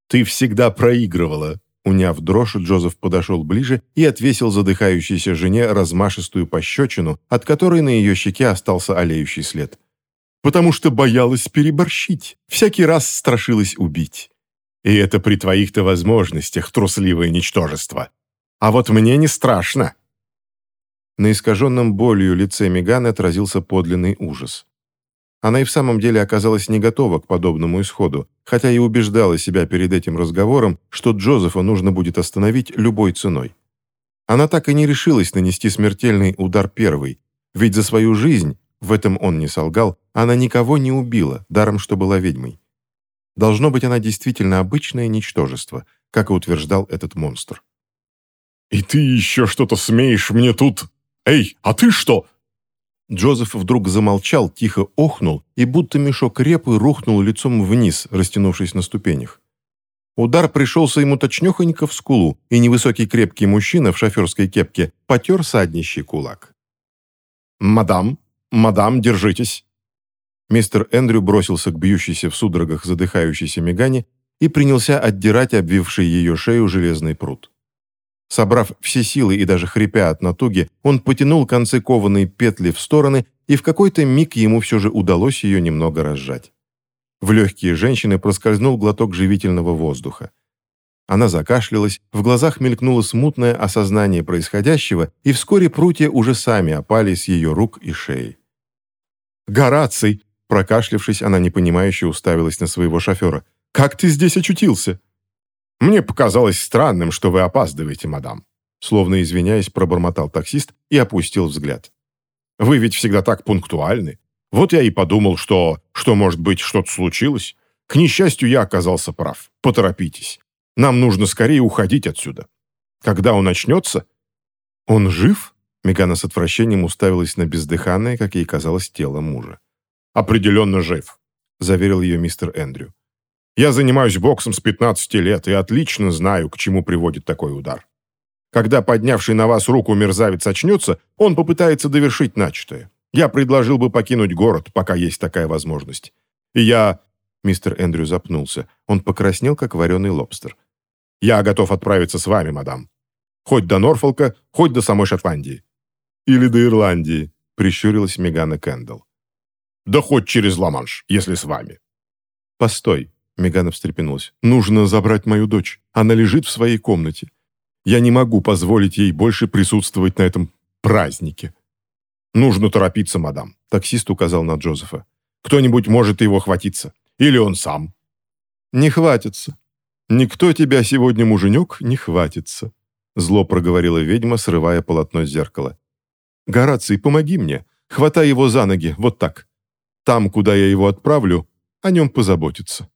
«Ты всегда проигрывала», Уняв дрожь, Джозеф подошел ближе и отвесил задыхающейся жене размашистую пощечину, от которой на ее щеке остался олеющий след. «Потому что боялась переборщить, всякий раз страшилась убить. И это при твоих-то возможностях, трусливое ничтожество. А вот мне не страшно». На искаженном болью лице Меганы отразился подлинный ужас. Она и в самом деле оказалась не готова к подобному исходу, хотя и убеждала себя перед этим разговором, что Джозефа нужно будет остановить любой ценой. Она так и не решилась нанести смертельный удар первый, ведь за свою жизнь, в этом он не солгал, она никого не убила, даром что была ведьмой. Должно быть, она действительно обычное ничтожество, как и утверждал этот монстр. «И ты еще что-то смеешь мне тут? Эй, а ты что?» Джозеф вдруг замолчал, тихо охнул и будто мешок репы рухнул лицом вниз, растянувшись на ступенях. Удар пришелся ему точнёхонько в скулу, и невысокий крепкий мужчина в шоферской кепке потер саднищий кулак. «Мадам, мадам, держитесь!» Мистер Эндрю бросился к бьющейся в судорогах задыхающейся Мегане и принялся отдирать обвивший ее шею железный пруд. Собрав все силы и даже хрипя от натуги, он потянул концы кованой петли в стороны, и в какой-то миг ему все же удалось ее немного разжать. В легкие женщины проскользнул глоток живительного воздуха. Она закашлялась, в глазах мелькнуло смутное осознание происходящего, и вскоре прутья уже сами опали с ее рук и шеи. «Гораций! Прокашлявшись, она непонимающе уставилась на своего шофера. «Как ты здесь очутился?» «Мне показалось странным, что вы опаздываете, мадам», словно извиняясь, пробормотал таксист и опустил взгляд. «Вы ведь всегда так пунктуальны. Вот я и подумал, что... что, может быть, что-то случилось. К несчастью, я оказался прав. Поторопитесь. Нам нужно скорее уходить отсюда. Когда он начнется...» «Он жив?» Мегана с отвращением уставилась на бездыханное, как ей казалось, тело мужа. «Определенно жив», — заверил ее мистер Эндрю. «Я занимаюсь боксом с 15 лет и отлично знаю, к чему приводит такой удар. Когда поднявший на вас руку мерзавец очнется, он попытается довершить начатое. Я предложил бы покинуть город, пока есть такая возможность. И я...» Мистер Эндрю запнулся. Он покраснел, как вареный лобстер. «Я готов отправиться с вами, мадам. Хоть до Норфолка, хоть до самой Шотландии». «Или до Ирландии», — прищурилась Мегана Кэндалл. «Да хоть через Ла-Манш, если с вами». «Постой», — Мегана встрепенулась. «Нужно забрать мою дочь. Она лежит в своей комнате. Я не могу позволить ей больше присутствовать на этом празднике». «Нужно торопиться, мадам», — таксист указал на Джозефа. «Кто-нибудь может его хватиться. Или он сам». «Не хватится. Никто тебя сегодня, муженек, не хватится», — зло проговорила ведьма, срывая полотно зеркала. «Гораций, помоги мне. Хватай его за ноги, вот так. Там, куда я его отправлю, о нем позаботиться».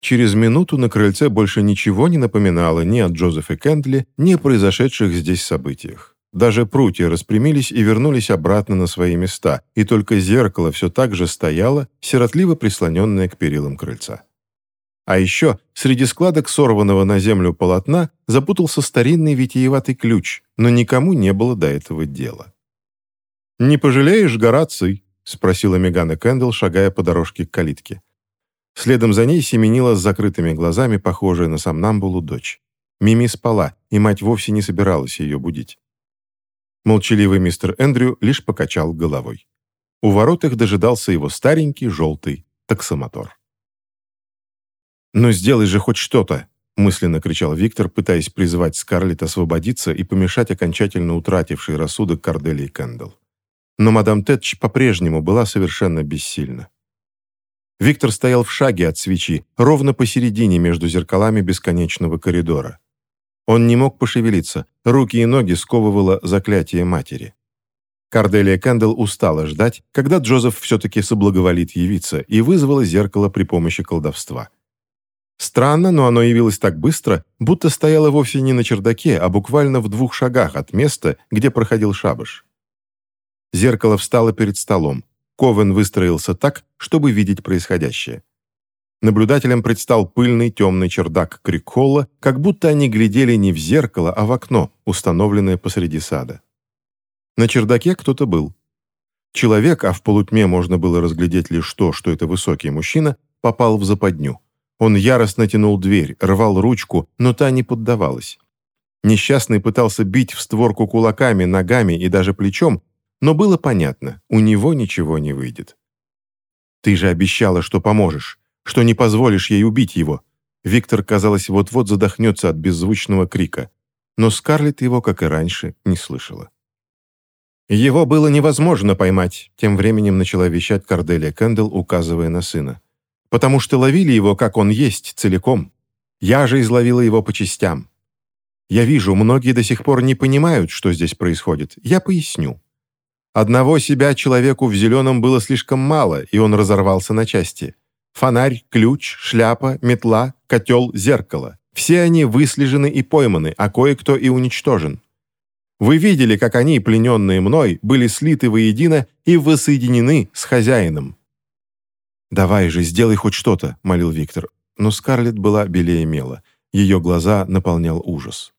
Через минуту на крыльце больше ничего не напоминало ни о Джозефе Кендли, ни о произошедших здесь событиях. Даже прутья распрямились и вернулись обратно на свои места, и только зеркало все так же стояло, сиротливо прислоненное к перилам крыльца. А еще среди складок сорванного на землю полотна запутался старинный витиеватый ключ, но никому не было до этого дела. «Не пожалеешь, Гораций?» — спросила Мегана Кэндл, шагая по дорожке к калитке. Следом за ней семенила с закрытыми глазами, похожая на сомнамбулу, дочь. Мими спала, и мать вовсе не собиралась ее будить. Молчаливый мистер Эндрю лишь покачал головой. У ворот их дожидался его старенький желтый таксомотор. «Ну сделай же хоть что-то!» мысленно кричал Виктор, пытаясь призвать Скарлетт освободиться и помешать окончательно утративший рассудок Корделии Кэндалл. Но мадам Тэтч по-прежнему была совершенно бессильна. Виктор стоял в шаге от свечи, ровно посередине между зеркалами бесконечного коридора. Он не мог пошевелиться, руки и ноги сковывало заклятие матери. Карделия Кэндл устала ждать, когда Джозеф все-таки соблаговолит явиться, и вызвала зеркало при помощи колдовства. Странно, но оно явилось так быстро, будто стояло вовсе не на чердаке, а буквально в двух шагах от места, где проходил шабаш. Зеркало встало перед столом. Ковен выстроился так, чтобы видеть происходящее. Наблюдателям предстал пыльный темный чердак Крикхолла, как будто они глядели не в зеркало, а в окно, установленное посреди сада. На чердаке кто-то был. Человек, а в полутьме можно было разглядеть лишь то, что это высокий мужчина, попал в западню. Он яростно тянул дверь, рвал ручку, но та не поддавалась. Несчастный пытался бить в створку кулаками, ногами и даже плечом, но было понятно, у него ничего не выйдет. «Ты же обещала, что поможешь, что не позволишь ей убить его». Виктор, казалось, вот-вот задохнется от беззвучного крика, но Скарлетт его, как и раньше, не слышала. Его было невозможно поймать, тем временем начала вещать Корделия Кэндл, указывая на сына. «Потому что ловили его, как он есть, целиком. Я же изловила его по частям. Я вижу, многие до сих пор не понимают, что здесь происходит. Я поясню. Одного себя человеку в зеленом было слишком мало, и он разорвался на части. Фонарь, ключ, шляпа, метла, котел, зеркало. Все они выслежены и пойманы, а кое-кто и уничтожен. Вы видели, как они, плененные мной, были слиты воедино и воссоединены с хозяином. «Давай же, сделай хоть что-то», — молил Виктор. Но Скарлетт была белее мела. Ее глаза наполнял ужас.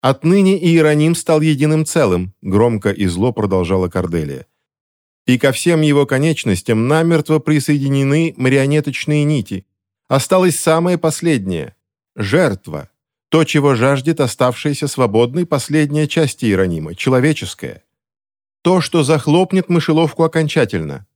«Отныне Иероним стал единым целым», — громко и зло продолжала Корделия. «И ко всем его конечностям намертво присоединены марионеточные нити. Осталось самое последнее — жертва, то, чего жаждет оставшаяся свободной последняя часть Иеронима, человеческая. То, что захлопнет мышеловку окончательно.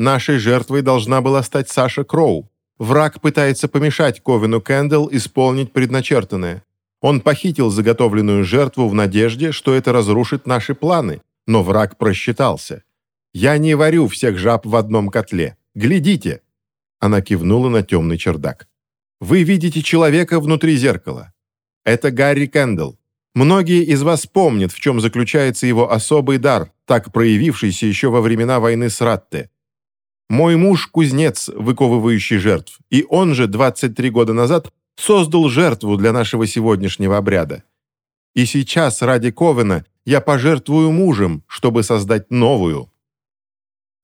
Нашей жертвой должна была стать Саша Кроу. Враг пытается помешать Ковину Кэндл исполнить предначертанное. Он похитил заготовленную жертву в надежде, что это разрушит наши планы, но враг просчитался. Я не варю всех жаб в одном котле. Глядите!» Она кивнула на темный чердак. «Вы видите человека внутри зеркала. Это Гарри Кэндалл. Многие из вас помнят, в чем заключается его особый дар, так проявившийся еще во времена войны с Ратте. Мой муж – кузнец, выковывающий жертв, и он же 23 года назад создал жертву для нашего сегодняшнего обряда. И сейчас ради Ковена я пожертвую мужем, чтобы создать новую».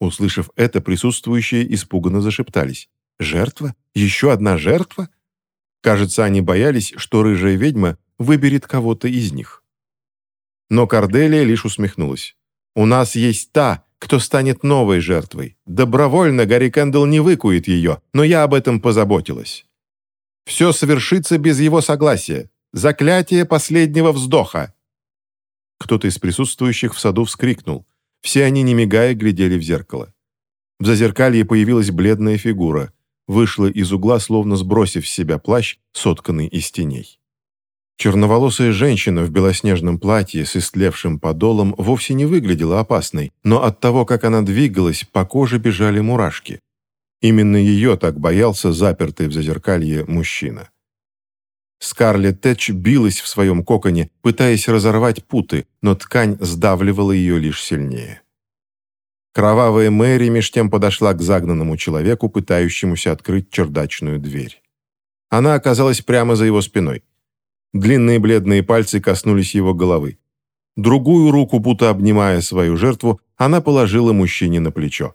Услышав это, присутствующие испуганно зашептались. «Жертва? Еще одна жертва?» Кажется, они боялись, что рыжая ведьма выберет кого-то из них. Но Корделия лишь усмехнулась. «У нас есть та, кто станет новой жертвой. Добровольно Гарри Кэндалл не выкует ее, но я об этом позаботилась. Все совершится без его согласия. Заклятие последнего вздоха!» Кто-то из присутствующих в саду вскрикнул. Все они, не мигая, глядели в зеркало. В зазеркалье появилась бледная фигура. Вышла из угла, словно сбросив с себя плащ, сотканный из теней. Черноволосая женщина в белоснежном платье с истлевшим подолом вовсе не выглядела опасной, но от того, как она двигалась, по коже бежали мурашки. Именно ее так боялся запертый в зазеркалье мужчина. Скарлетт Тэтч билась в своем коконе, пытаясь разорвать путы, но ткань сдавливала ее лишь сильнее. Кровавая Мэри меж тем подошла к загнанному человеку, пытающемуся открыть чердачную дверь. Она оказалась прямо за его спиной. Длинные бледные пальцы коснулись его головы. Другую руку, будто обнимая свою жертву, она положила мужчине на плечо.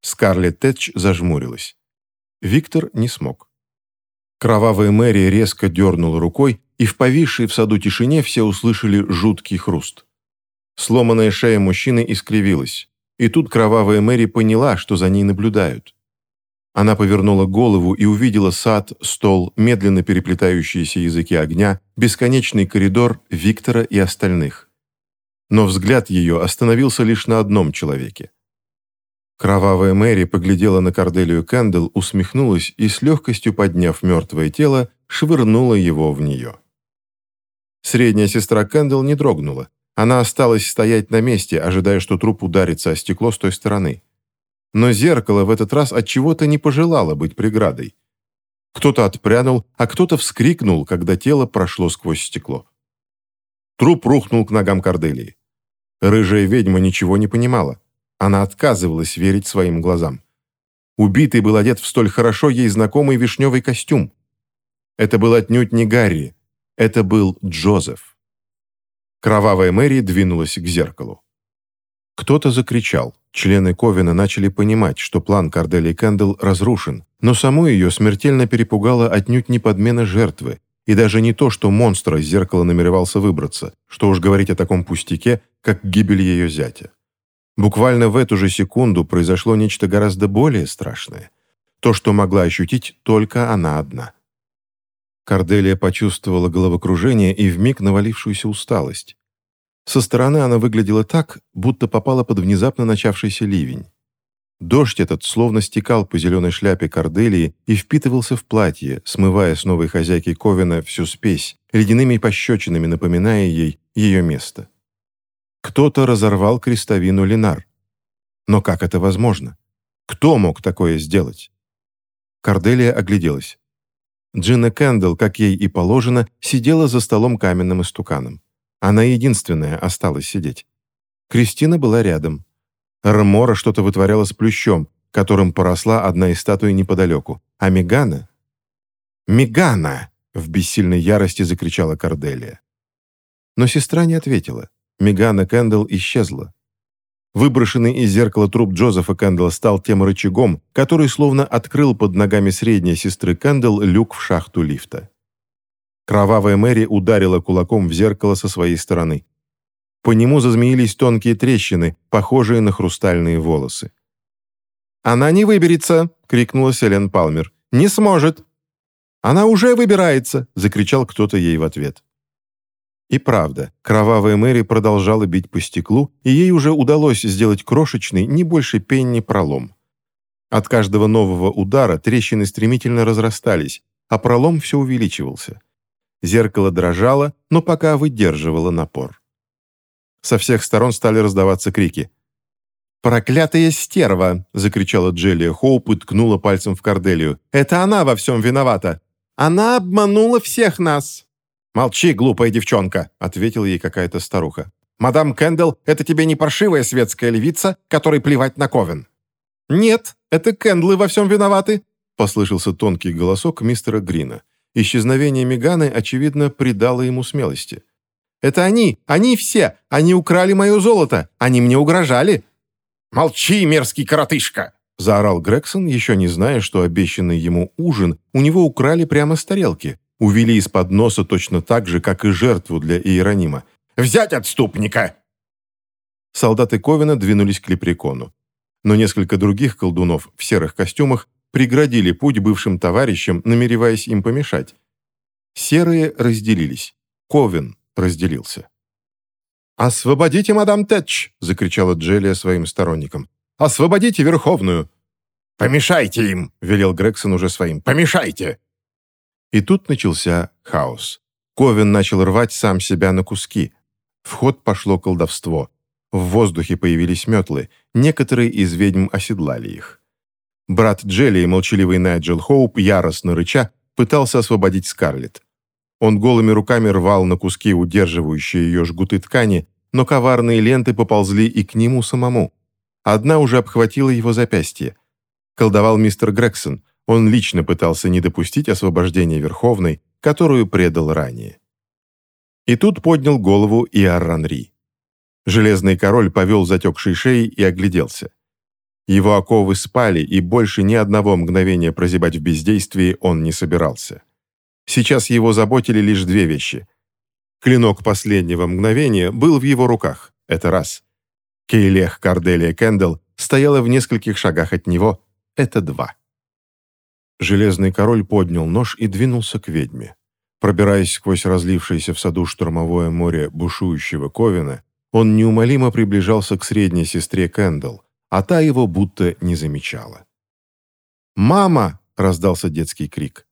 Скарлетт Тэтч зажмурилась. Виктор не смог. Кровавая Мэри резко дернула рукой, и в повисшей в саду тишине все услышали жуткий хруст. Сломанная шея мужчины искривилась, и тут кровавая Мэри поняла, что за ней наблюдают. Она повернула голову и увидела сад, стол, медленно переплетающиеся языки огня, бесконечный коридор Виктора и остальных. Но взгляд ее остановился лишь на одном человеке. Кровавая Мэри поглядела на Корделию Кэндл, усмехнулась и, с легкостью подняв мертвое тело, швырнула его в нее. Средняя сестра Кэндл не дрогнула. Она осталась стоять на месте, ожидая, что труп ударится о стекло с той стороны. Но зеркало в этот раз от чего-то не пожелало быть преградой. Кто-то отпрянул, а кто-то вскрикнул, когда тело прошло сквозь стекло. Труп рухнул к ногам Корделии. Рыжая ведьма ничего не понимала. Она отказывалась верить своим глазам. Убитый был одет в столь хорошо ей знакомый вишневый костюм. Это был отнюдь не Гарри, это был Джозеф. Кровавая Мэри двинулась к зеркалу. Кто-то закричал. Члены Ковина начали понимать, что план Корделии Кэндл разрушен, но саму ее смертельно перепугала отнюдь не подмена жертвы, и даже не то, что монстр из зеркала намеревался выбраться, что уж говорить о таком пустяке, как гибель ее зятя. Буквально в эту же секунду произошло нечто гораздо более страшное. То, что могла ощутить только она одна. Корделия почувствовала головокружение и вмиг навалившуюся усталость. Со стороны она выглядела так, будто попала под внезапно начавшийся ливень. Дождь этот словно стекал по зеленой шляпе Корделии и впитывался в платье, смывая с новой хозяйки Ковина всю спесь, ледяными пощечинами напоминая ей ее место. Кто-то разорвал крестовину Ленар. Но как это возможно? Кто мог такое сделать? Корделия огляделась. Джина Кэндалл, как ей и положено, сидела за столом каменным истуканом. Она единственная осталась сидеть. Кристина была рядом. Рмора что-то вытворяла с плющом, которым поросла одна из статуй неподалеку. А Мегана... «Мегана!» — в бессильной ярости закричала Корделия. Но сестра не ответила. Мегана Кэндалл исчезла. Выброшенный из зеркала труп Джозефа Кэндалла стал тем рычагом, который словно открыл под ногами средней сестры Кэндалл люк в шахту лифта. Кровавая Мэри ударила кулаком в зеркало со своей стороны. По нему зазмеились тонкие трещины, похожие на хрустальные волосы. «Она не выберется!» — крикнула Селен Палмер. «Не сможет!» «Она уже выбирается!» — закричал кто-то ей в ответ. И правда, кровавая Мэри продолжала бить по стеклу, и ей уже удалось сделать крошечный, не больше пенни, пролом. От каждого нового удара трещины стремительно разрастались, а пролом все увеличивался. Зеркало дрожало, но пока выдерживало напор. Со всех сторон стали раздаваться крики. «Проклятая стерва!» — закричала Джелия Хоуп и ткнула пальцем в Корделию. «Это она во всем виновата! Она обманула всех нас!» «Молчи, глупая девчонка!» — ответила ей какая-то старуха. «Мадам Кэндалл, это тебе не паршивая светская львица, которой плевать на Ковен». «Нет, это Кэндлы во всем виноваты!» — послышался тонкий голосок мистера Грина. Исчезновение Меганы, очевидно, придало ему смелости. «Это они! Они все! Они украли мое золото! Они мне угрожали!» «Молчи, мерзкий коротышка!» — заорал Грегсон, еще не зная, что обещанный ему ужин у него украли прямо с тарелки, увели из-под носа точно так же, как и жертву для Иеронима. «Взять отступника!» Солдаты Ковина двинулись к лепрекону. Но несколько других колдунов в серых костюмах преградили путь бывшим товарищам, намереваясь им помешать. Серые разделились. Ковен разделился. «Освободите мадам Тэтч!» — закричала Джелия своим сторонникам. «Освободите Верховную!» «Помешайте им!» — велел Грегсон уже своим. «Помешайте!» И тут начался хаос. Ковен начал рвать сам себя на куски. В ход пошло колдовство. В воздухе появились метлы. Некоторые из ведьм оседлали их. Брат Джелли и молчаливый Найджел Хоуп, яростно рыча, пытался освободить Скарлетт. Он голыми руками рвал на куски удерживающие ее жгуты ткани, но коварные ленты поползли и к нему самому. Одна уже обхватила его запястье. Колдовал мистер Грегсон. Он лично пытался не допустить освобождения Верховной, которую предал ранее. И тут поднял голову и Арранри. Железный король повел затекшей шеей и огляделся. Его оковы спали, и больше ни одного мгновения прозябать в бездействии он не собирался. Сейчас его заботили лишь две вещи. Клинок последнего мгновения был в его руках, это раз. Кейлех Карделия Кэндалл стояла в нескольких шагах от него, это два. Железный король поднял нож и двинулся к ведьме. Пробираясь сквозь разлившееся в саду штормовое море бушующего Ковина, он неумолимо приближался к средней сестре Кэндалл, а та его будто не замечала. «Мама!» — раздался детский крик.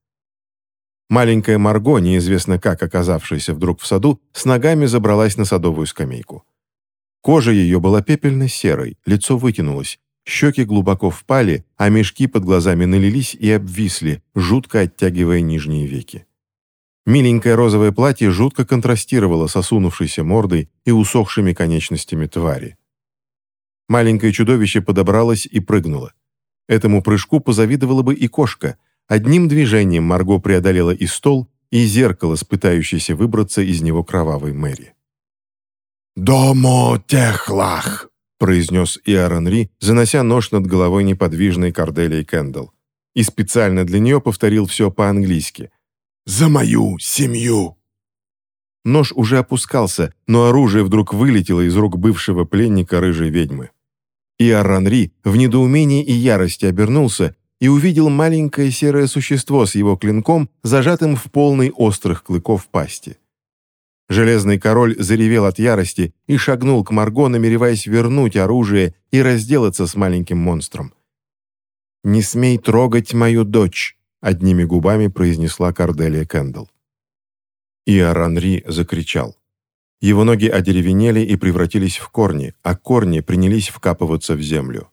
Маленькая Марго, неизвестно как оказавшаяся вдруг в саду, с ногами забралась на садовую скамейку. Кожа ее была пепельно-серой, лицо вытянулось, щеки глубоко впали, а мешки под глазами налились и обвисли, жутко оттягивая нижние веки. Миленькое розовое платье жутко контрастировало с осунувшейся мордой и усохшими конечностями твари. Маленькое чудовище подобралось и прыгнуло. Этому прыжку позавидовала бы и кошка. Одним движением Марго преодолела и стол, и зеркало, пытающееся выбраться из него кровавой Мэри. «Домо техлах!» — произнес Иоран Ри, занося нож над головой неподвижной Корделии Кэндалл. И специально для нее повторил все по-английски. «За мою семью!» Нож уже опускался, но оружие вдруг вылетело из рук бывшего пленника рыжей ведьмы. И Арранри в недоумении и ярости обернулся и увидел маленькое серое существо с его клинком, зажатым в полной острых клыков пасти. Железный король заревел от ярости и шагнул к Марго, намереваясь вернуть оружие и разделаться с маленьким монстром. «Не смей трогать мою дочь», — одними губами произнесла Карделия Кэндалл. И Аранри закричал. Его ноги одеревенели и превратились в корни, а корни принялись вкапываться в землю.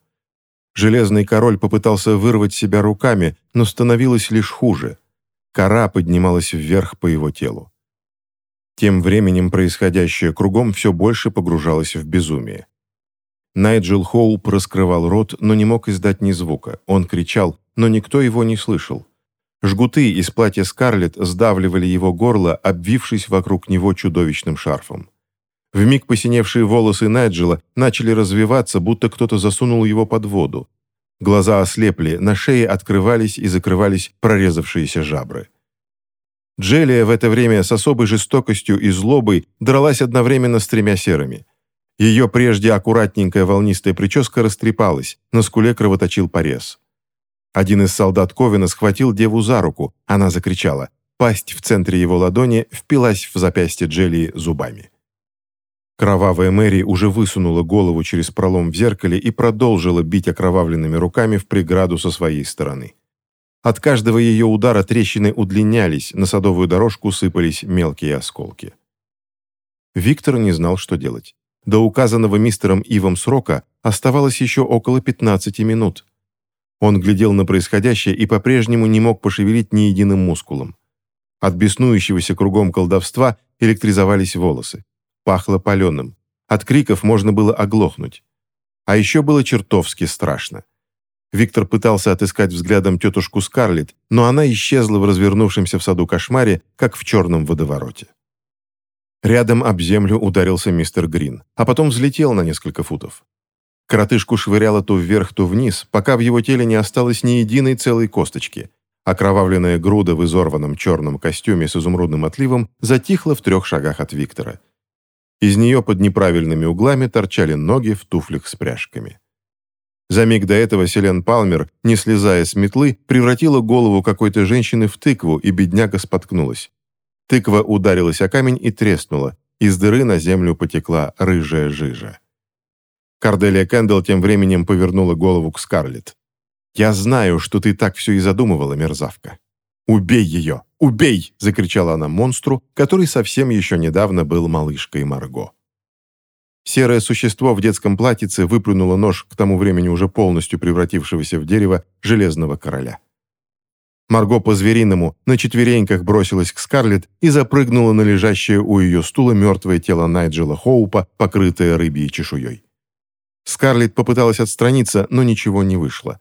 Железный король попытался вырвать себя руками, но становилось лишь хуже. Кора поднималась вверх по его телу. Тем временем происходящее кругом все больше погружалось в безумие. Найджел Хоуп раскрывал рот, но не мог издать ни звука. Он кричал, но никто его не слышал. Жгуты из платья Скарлетт сдавливали его горло, обвившись вокруг него чудовищным шарфом. Вмиг посиневшие волосы Найджела начали развиваться, будто кто-то засунул его под воду. Глаза ослепли, на шее открывались и закрывались прорезавшиеся жабры. Джелия в это время с особой жестокостью и злобой дралась одновременно с тремя серыми. Ее прежде аккуратненькая волнистая прическа растрепалась, на скуле кровоточил порез. Один из солдат Ковина схватил деву за руку. Она закричала. Пасть в центре его ладони впилась в запястье Джелли зубами. Кровавая Мэри уже высунула голову через пролом в зеркале и продолжила бить окровавленными руками в преграду со своей стороны. От каждого ее удара трещины удлинялись, на садовую дорожку сыпались мелкие осколки. Виктор не знал, что делать. До указанного мистером Ивом срока оставалось еще около 15 минут. Он глядел на происходящее и по-прежнему не мог пошевелить ни единым мускулом. От беснующегося кругом колдовства электризовались волосы. Пахло паленым. От криков можно было оглохнуть. А еще было чертовски страшно. Виктор пытался отыскать взглядом тетушку Скарлетт, но она исчезла в развернувшемся в саду кошмаре, как в черном водовороте. Рядом об землю ударился мистер Грин, а потом взлетел на несколько футов. Коротышку швыряло то вверх, то вниз, пока в его теле не осталось ни единой целой косточки. Окровавленная груда в изорванном черном костюме с изумрудным отливом затихла в трех шагах от Виктора. Из нее под неправильными углами торчали ноги в туфлях с пряжками. За миг до этого Селен Палмер, не слезая с метлы, превратила голову какой-то женщины в тыкву, и бедняга споткнулась. Тыква ударилась о камень и треснула. Из дыры на землю потекла рыжая жижа. Карделия Кэндалл тем временем повернула голову к Скарлетт. «Я знаю, что ты так все и задумывала, мерзавка. Убей ее! Убей!» – закричала она монстру, который совсем еще недавно был малышкой Марго. Серое существо в детском платьице выплюнуло нож к тому времени уже полностью превратившегося в дерево железного короля. Марго по-звериному на четвереньках бросилась к Скарлетт и запрыгнула на лежащее у ее стула мертвое тело Найджела Хоупа, покрытое рыбьей чешуей. Скарлетт попыталась отстраниться, но ничего не вышло.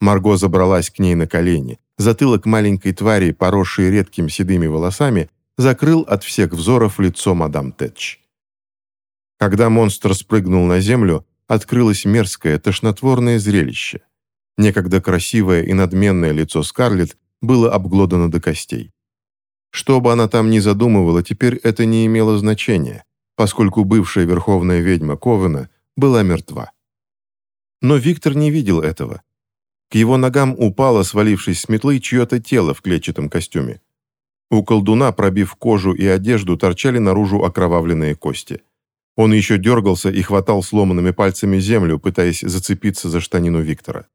Марго забралась к ней на колени. Затылок маленькой твари, поросшей редкими седыми волосами, закрыл от всех взоров лицо мадам Тэтч. Когда монстр спрыгнул на землю, открылось мерзкое, тошнотворное зрелище – Некогда красивое и надменное лицо Скарлетт было обглодано до костей. Что бы она там ни задумывала, теперь это не имело значения, поскольку бывшая верховная ведьма Ковена была мертва. Но Виктор не видел этого. К его ногам упало, свалившись с метлы, чье-то тело в клетчатом костюме. У колдуна, пробив кожу и одежду, торчали наружу окровавленные кости. Он еще дергался и хватал сломанными пальцами землю, пытаясь зацепиться за штанину Виктора.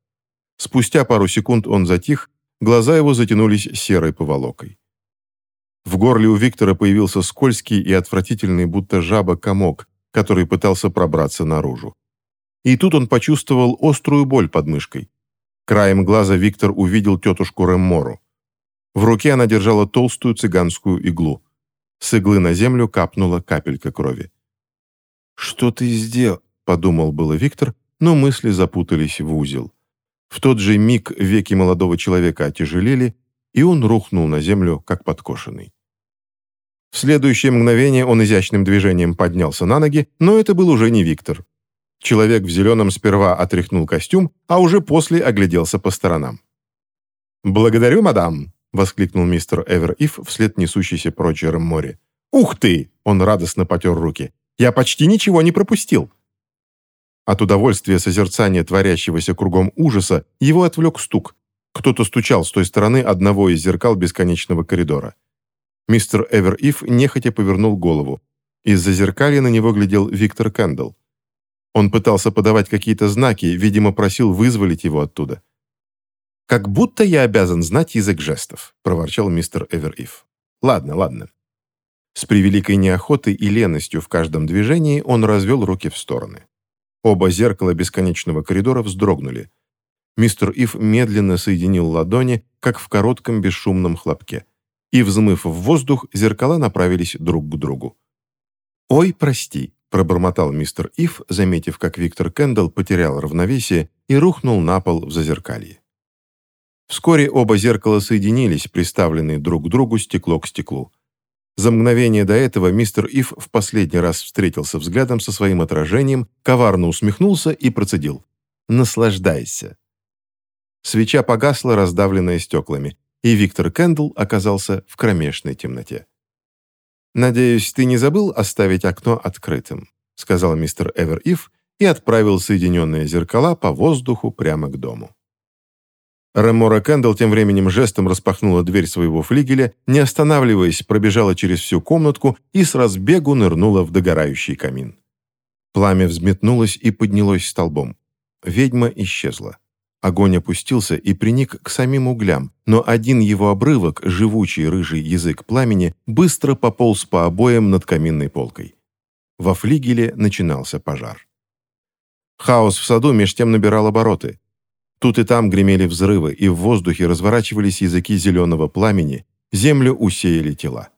Спустя пару секунд он затих, глаза его затянулись серой поволокой. В горле у Виктора появился скользкий и отвратительный, будто жаба, комок, который пытался пробраться наружу. И тут он почувствовал острую боль под мышкой. Краем глаза Виктор увидел тетушку Реммору. В руке она держала толстую цыганскую иглу. С иглы на землю капнула капелька крови. «Что ты сделал?» – подумал было Виктор, но мысли запутались в узел. В тот же миг веки молодого человека отяжелели, и он рухнул на землю, как подкошенный. В следующее мгновение он изящным движением поднялся на ноги, но это был уже не Виктор. Человек в зеленом сперва отряхнул костюм, а уже после огляделся по сторонам. «Благодарю, мадам!» — воскликнул мистер Эвер Ив вслед несущейся прочь море. «Ух ты!» — он радостно потер руки. «Я почти ничего не пропустил!» От удовольствия созерцания творящегося кругом ужаса его отвлек стук. Кто-то стучал с той стороны одного из зеркал бесконечного коридора. Мистер Эвер Ив нехотя повернул голову. Из-за зеркалья на него глядел Виктор Кэндалл. Он пытался подавать какие-то знаки, видимо, просил вызволить его оттуда. «Как будто я обязан знать язык жестов», – проворчал мистер Эвер Ив. «Ладно, ладно». С превеликой неохотой и леностью в каждом движении он развел руки в стороны. Оба зеркала бесконечного коридора вздрогнули. Мистер Ив медленно соединил ладони, как в коротком бесшумном хлопке. И, взмыв в воздух, зеркала направились друг к другу. «Ой, прости», – пробормотал мистер Ив, заметив, как Виктор Кэндалл потерял равновесие и рухнул на пол в зазеркалье. Вскоре оба зеркала соединились, приставленные друг к другу стекло к стеклу. За мгновение до этого мистер Ив в последний раз встретился взглядом со своим отражением, коварно усмехнулся и процедил. «Наслаждайся». Свеча погасла, раздавленная стеклами, и Виктор Кэндл оказался в кромешной темноте. «Надеюсь, ты не забыл оставить окно открытым», сказал мистер Эвер Ив и отправил соединенные зеркала по воздуху прямо к дому. Ремора Кэндалл тем временем жестом распахнула дверь своего флигеля, не останавливаясь, пробежала через всю комнатку и с разбегу нырнула в догорающий камин. Пламя взметнулось и поднялось столбом. Ведьма исчезла. Огонь опустился и приник к самим углям, но один его обрывок, живучий рыжий язык пламени, быстро пополз по обоям над каминной полкой. Во флигеле начинался пожар. Хаос в саду меж тем набирал обороты. Тут и там гремели взрывы, и в воздухе разворачивались языки зеленого пламени, землю усеяли тела.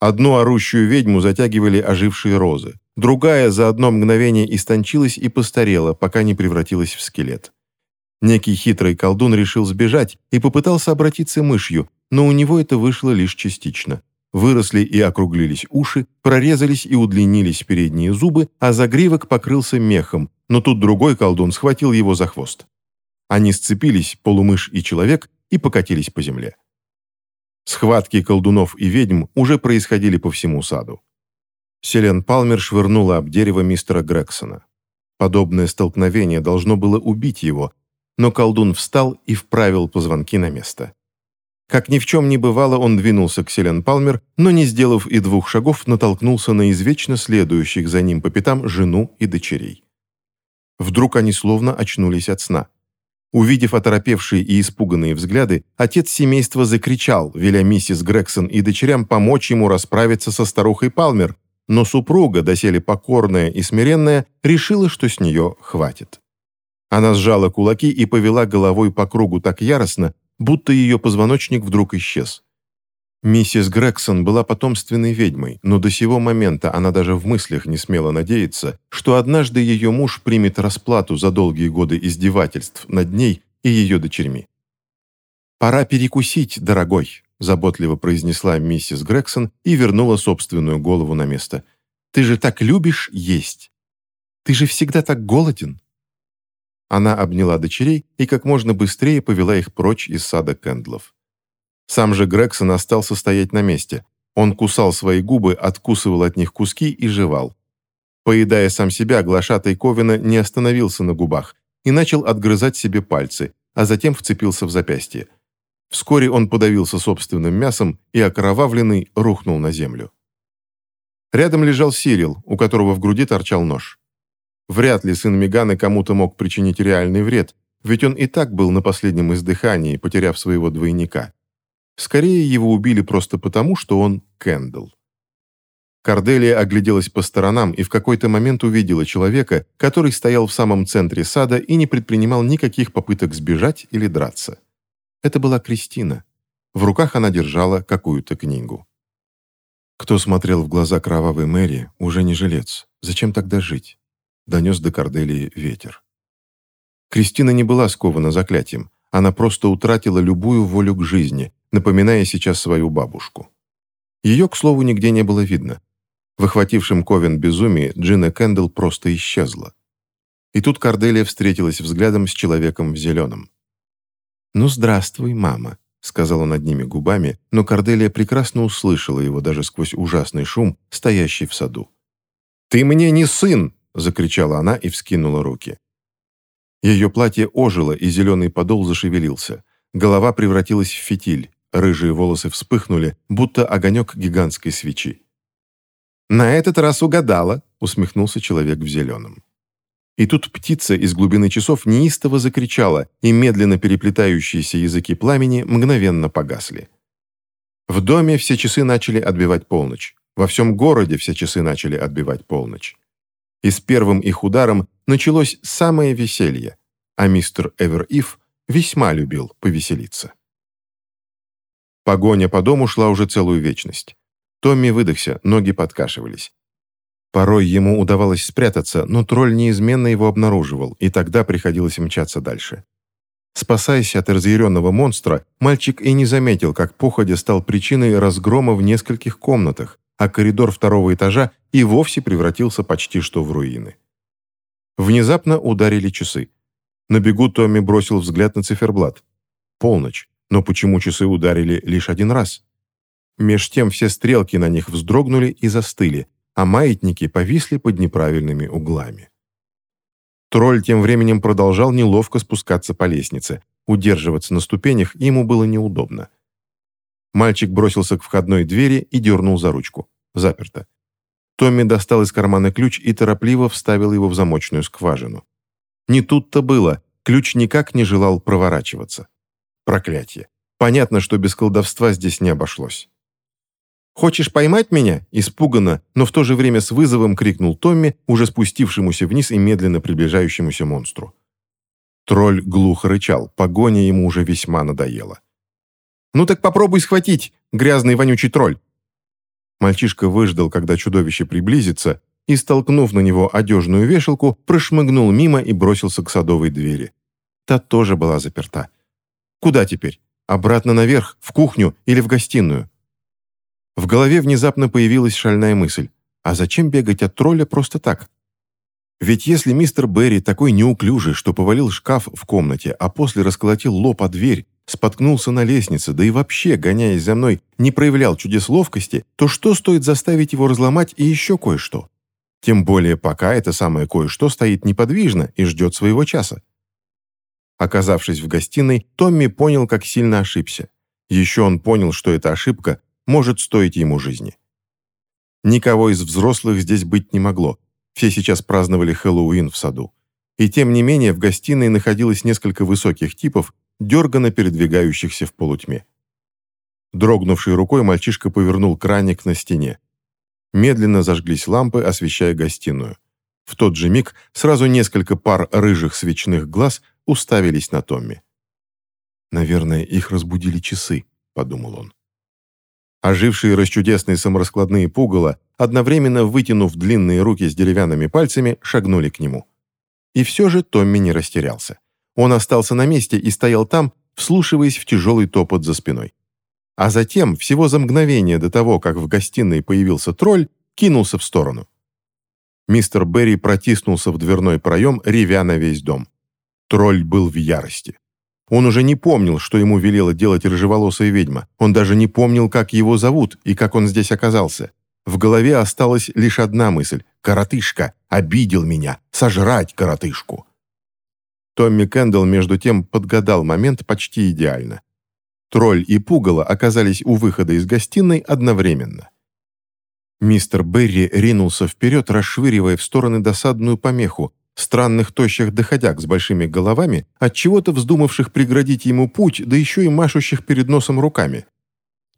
Одну орущую ведьму затягивали ожившие розы, другая за одно мгновение истончилась и постарела, пока не превратилась в скелет. Некий хитрый колдун решил сбежать и попытался обратиться мышью, но у него это вышло лишь частично. Выросли и округлились уши, прорезались и удлинились передние зубы, а загривок покрылся мехом, но тут другой колдун схватил его за хвост. Они сцепились, полумышь и человек, и покатились по земле. Схватки колдунов и ведьм уже происходили по всему саду. Селен Палмер швырнула об дерево мистера Грексона. Подобное столкновение должно было убить его, но колдун встал и вправил позвонки на место. Как ни в чем не бывало, он двинулся к Селен Палмер, но, не сделав и двух шагов, натолкнулся на извечно следующих за ним по пятам жену и дочерей. Вдруг они словно очнулись от сна. Увидев оторопевшие и испуганные взгляды, отец семейства закричал, веля миссис Грексон и дочерям помочь ему расправиться со старухой Палмер, но супруга, доселе покорная и смиренная, решила, что с нее хватит. Она сжала кулаки и повела головой по кругу так яростно, будто ее позвоночник вдруг исчез. Миссис Грексон была потомственной ведьмой, но до сего момента она даже в мыслях не смела надеяться, что однажды ее муж примет расплату за долгие годы издевательств над ней и ее дочерьми. «Пора перекусить, дорогой», – заботливо произнесла миссис Грексон и вернула собственную голову на место. «Ты же так любишь есть. Ты же всегда так голоден». Она обняла дочерей и как можно быстрее повела их прочь из сада Кэндлов. Сам же Грегсон остался стоять на месте. Он кусал свои губы, откусывал от них куски и жевал. Поедая сам себя, глашатай Ковина не остановился на губах и начал отгрызать себе пальцы, а затем вцепился в запястье. Вскоре он подавился собственным мясом и, окровавленный, рухнул на землю. Рядом лежал Сирил, у которого в груди торчал нож. Вряд ли сын Меганы кому-то мог причинить реальный вред, ведь он и так был на последнем издыхании, потеряв своего двойника. Скорее, его убили просто потому, что он Кэндл. Корделия огляделась по сторонам и в какой-то момент увидела человека, который стоял в самом центре сада и не предпринимал никаких попыток сбежать или драться. Это была Кристина. В руках она держала какую-то книгу. Кто смотрел в глаза кровавой Мэри, уже не жилец. Зачем тогда жить? Донес до Корделии ветер. Кристина не была скована заклятием. Она просто утратила любую волю к жизни, напоминая сейчас свою бабушку. Ее, к слову, нигде не было видно. В охватившем Ковен безумии Джина Кэндл просто исчезла. И тут Корделия встретилась взглядом с человеком в зеленом. «Ну, здравствуй, мама», — сказала над ними губами, но Корделия прекрасно услышала его даже сквозь ужасный шум, стоящий в саду. «Ты мне не сын!» — закричала она и вскинула руки. Ее платье ожило, и зеленый подол зашевелился. Голова превратилась в фитиль. Рыжие волосы вспыхнули, будто огонек гигантской свечи. «На этот раз угадала», — усмехнулся человек в зеленом. И тут птица из глубины часов неистово закричала, и медленно переплетающиеся языки пламени мгновенно погасли. В доме все часы начали отбивать полночь. Во всем городе все часы начали отбивать полночь. И с первым их ударом началось самое веселье, а мистер Эвер Ив весьма любил повеселиться. Погоня по дому шла уже целую вечность. Томми выдохся, ноги подкашивались. Порой ему удавалось спрятаться, но тролль неизменно его обнаруживал, и тогда приходилось мчаться дальше. Спасаясь от разъяренного монстра, мальчик и не заметил, как походя стал причиной разгрома в нескольких комнатах, а коридор второго этажа и вовсе превратился почти что в руины. Внезапно ударили часы. На бегу Томми бросил взгляд на циферблат. Полночь. Но почему часы ударили лишь один раз? Меж тем все стрелки на них вздрогнули и застыли, а маятники повисли под неправильными углами. Тролль тем временем продолжал неловко спускаться по лестнице. Удерживаться на ступенях ему было неудобно. Мальчик бросился к входной двери и дернул за ручку. Заперто. Томми достал из кармана ключ и торопливо вставил его в замочную скважину. Не тут-то было, ключ никак не желал проворачиваться. Проклятие. Понятно, что без колдовства здесь не обошлось. «Хочешь поймать меня?» Испуганно, но в то же время с вызовом крикнул Томми, уже спустившемуся вниз и медленно приближающемуся монстру. Тролль глухо рычал, погоня ему уже весьма надоела. «Ну так попробуй схватить, грязный вонючий тролль!» Мальчишка выждал, когда чудовище приблизится, и, столкнув на него одежную вешалку, прошмыгнул мимо и бросился к садовой двери. Та тоже была заперта. Куда теперь? Обратно наверх, в кухню или в гостиную? В голове внезапно появилась шальная мысль. А зачем бегать от тролля просто так? Ведь если мистер Берри такой неуклюжий, что повалил шкаф в комнате, а после расколотил лоб о дверь, споткнулся на лестнице, да и вообще, гоняясь за мной, не проявлял чудес ловкости, то что стоит заставить его разломать и еще кое-что? Тем более пока это самое кое-что стоит неподвижно и ждет своего часа. Оказавшись в гостиной, Томми понял, как сильно ошибся. Еще он понял, что эта ошибка может стоить ему жизни. Никого из взрослых здесь быть не могло. Все сейчас праздновали Хэллоуин в саду. И тем не менее в гостиной находилось несколько высоких типов, дерганно передвигающихся в полутьме. Дрогнувшей рукой мальчишка повернул краник на стене. Медленно зажглись лампы, освещая гостиную. В тот же миг сразу несколько пар рыжих свечных глаз уставились на Томми. «Наверное, их разбудили часы», — подумал он. Ожившие расчудесные самораскладные пугало, одновременно вытянув длинные руки с деревянными пальцами, шагнули к нему. И все же Томми не растерялся. Он остался на месте и стоял там, вслушиваясь в тяжелый топот за спиной. А затем, всего за мгновение до того, как в гостиной появился тролль, кинулся в сторону. Мистер Берри протиснулся в дверной проем, ревя на весь дом. Тролль был в ярости. Он уже не помнил, что ему велела делать рыжеволосая ведьма. Он даже не помнил, как его зовут и как он здесь оказался. В голове осталась лишь одна мысль. «Коротышка! Обидел меня! Сожрать коротышку!» Томми Кэндалл, между тем, подгадал момент почти идеально. Тролль и пугало оказались у выхода из гостиной одновременно. Мистер Берри ринулся вперед, расшвыривая в стороны досадную помеху, странных тощих доходяг с большими головами, от чего-то вздумавших преградить ему путь, да еще и машущих перед носом руками.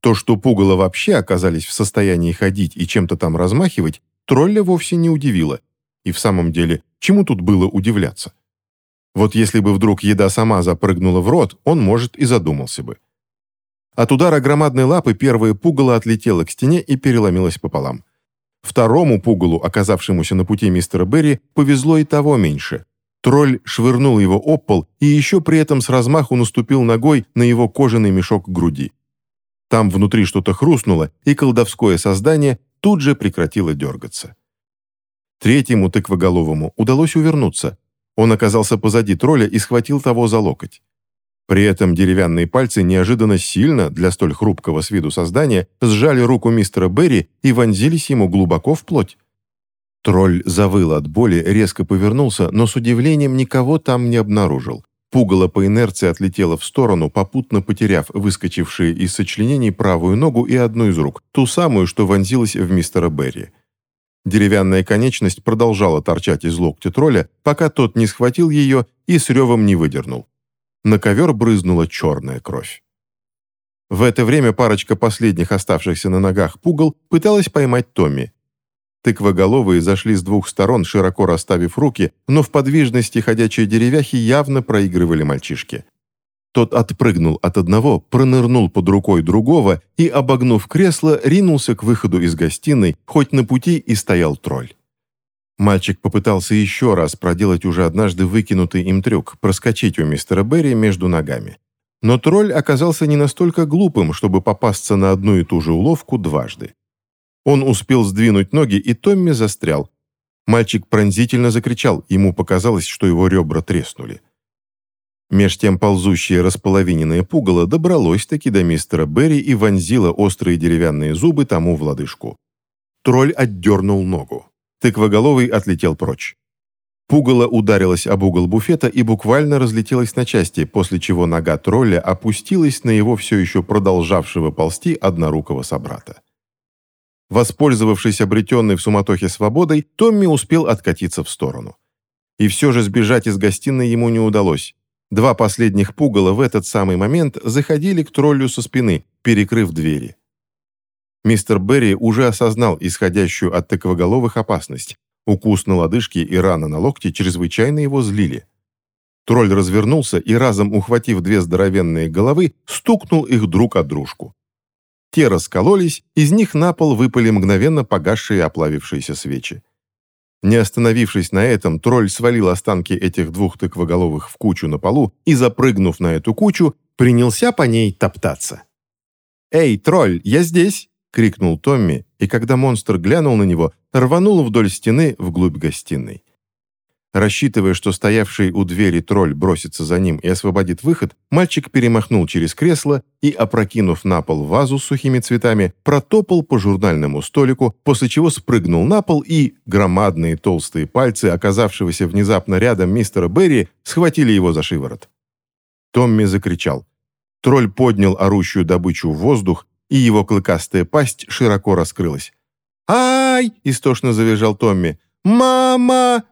То, что пугало вообще оказались в состоянии ходить и чем-то там размахивать, тролля вовсе не удивило. И в самом деле, чему тут было удивляться? Вот если бы вдруг еда сама запрыгнула в рот, он, может, и задумался бы. От удара громадной лапы первое пугало отлетело к стене и переломилось пополам. Второму пугалу, оказавшемуся на пути мистера Берри, повезло и того меньше. Тролль швырнул его об пол и еще при этом с размаху наступил ногой на его кожаный мешок груди. Там внутри что-то хрустнуло, и колдовское создание тут же прекратило дергаться. Третьему тыквоголовому удалось увернуться. Он оказался позади тролля и схватил того за локоть. При этом деревянные пальцы неожиданно сильно, для столь хрупкого с виду создания, сжали руку мистера Берри и вонзились ему глубоко в плоть. Тролль завыл от боли, резко повернулся, но с удивлением никого там не обнаружил. Пугало по инерции отлетело в сторону, попутно потеряв выскочившие из сочленений правую ногу и одну из рук, ту самую, что вонзилась в мистера Берри. Деревянная конечность продолжала торчать из локтя тролля, пока тот не схватил ее и с ревом не выдернул. На ковер брызнула черная кровь. В это время парочка последних оставшихся на ногах пугал пыталась поймать Томми. Тыквоголовые зашли с двух сторон, широко расставив руки, но в подвижности ходячие деревяхи явно проигрывали мальчишке. Тот отпрыгнул от одного, пронырнул под рукой другого и, обогнув кресло, ринулся к выходу из гостиной, хоть на пути и стоял тролль. Мальчик попытался еще раз проделать уже однажды выкинутый им трюк, проскочить у мистера Берри между ногами. Но тролль оказался не настолько глупым, чтобы попасться на одну и ту же уловку дважды. Он успел сдвинуть ноги, и Томми застрял. Мальчик пронзительно закричал, ему показалось, что его ребра треснули. Меж тем ползущее располовиненное пугало добралось-таки до мистера Берри и вонзило острые деревянные зубы тому в лодыжку. Тролль отдернул ногу. Тыквоголовый отлетел прочь. Пугало ударилась об угол буфета и буквально разлетелась на части, после чего нога тролля опустилась на его все еще продолжавшего ползти однорукого собрата. Воспользовавшись обретенной в суматохе свободой, Томми успел откатиться в сторону. И все же сбежать из гостиной ему не удалось. Два последних пугала в этот самый момент заходили к троллю со спины, перекрыв двери. Мистер Берри уже осознал исходящую от тыквоголовых опасность. Укус на лодыжке и рана на локте чрезвычайно его злили. Тролль развернулся и, разом ухватив две здоровенные головы, стукнул их друг от дружку. Те раскололись, из них на пол выпали мгновенно погасшие оплавившиеся свечи. Не остановившись на этом, тролль свалил останки этих двух тыквоголовых в кучу на полу и, запрыгнув на эту кучу, принялся по ней топтаться. «Эй, тролль, я здесь!» — крикнул Томми, и когда монстр глянул на него, рванул вдоль стены вглубь гостиной. Рассчитывая, что стоявший у двери тролль бросится за ним и освободит выход, мальчик перемахнул через кресло и, опрокинув на пол вазу с сухими цветами, протопал по журнальному столику, после чего спрыгнул на пол и громадные толстые пальцы, оказавшегося внезапно рядом мистера Берри, схватили его за шиворот. Томми закричал. Тролль поднял орущую добычу в воздух, и его клыкастая пасть широко раскрылась. «Ай!» — истошно завизжал Томми. «Мама!»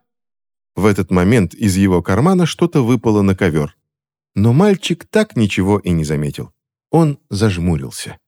В этот момент из его кармана что-то выпало на ковер. Но мальчик так ничего и не заметил. Он зажмурился.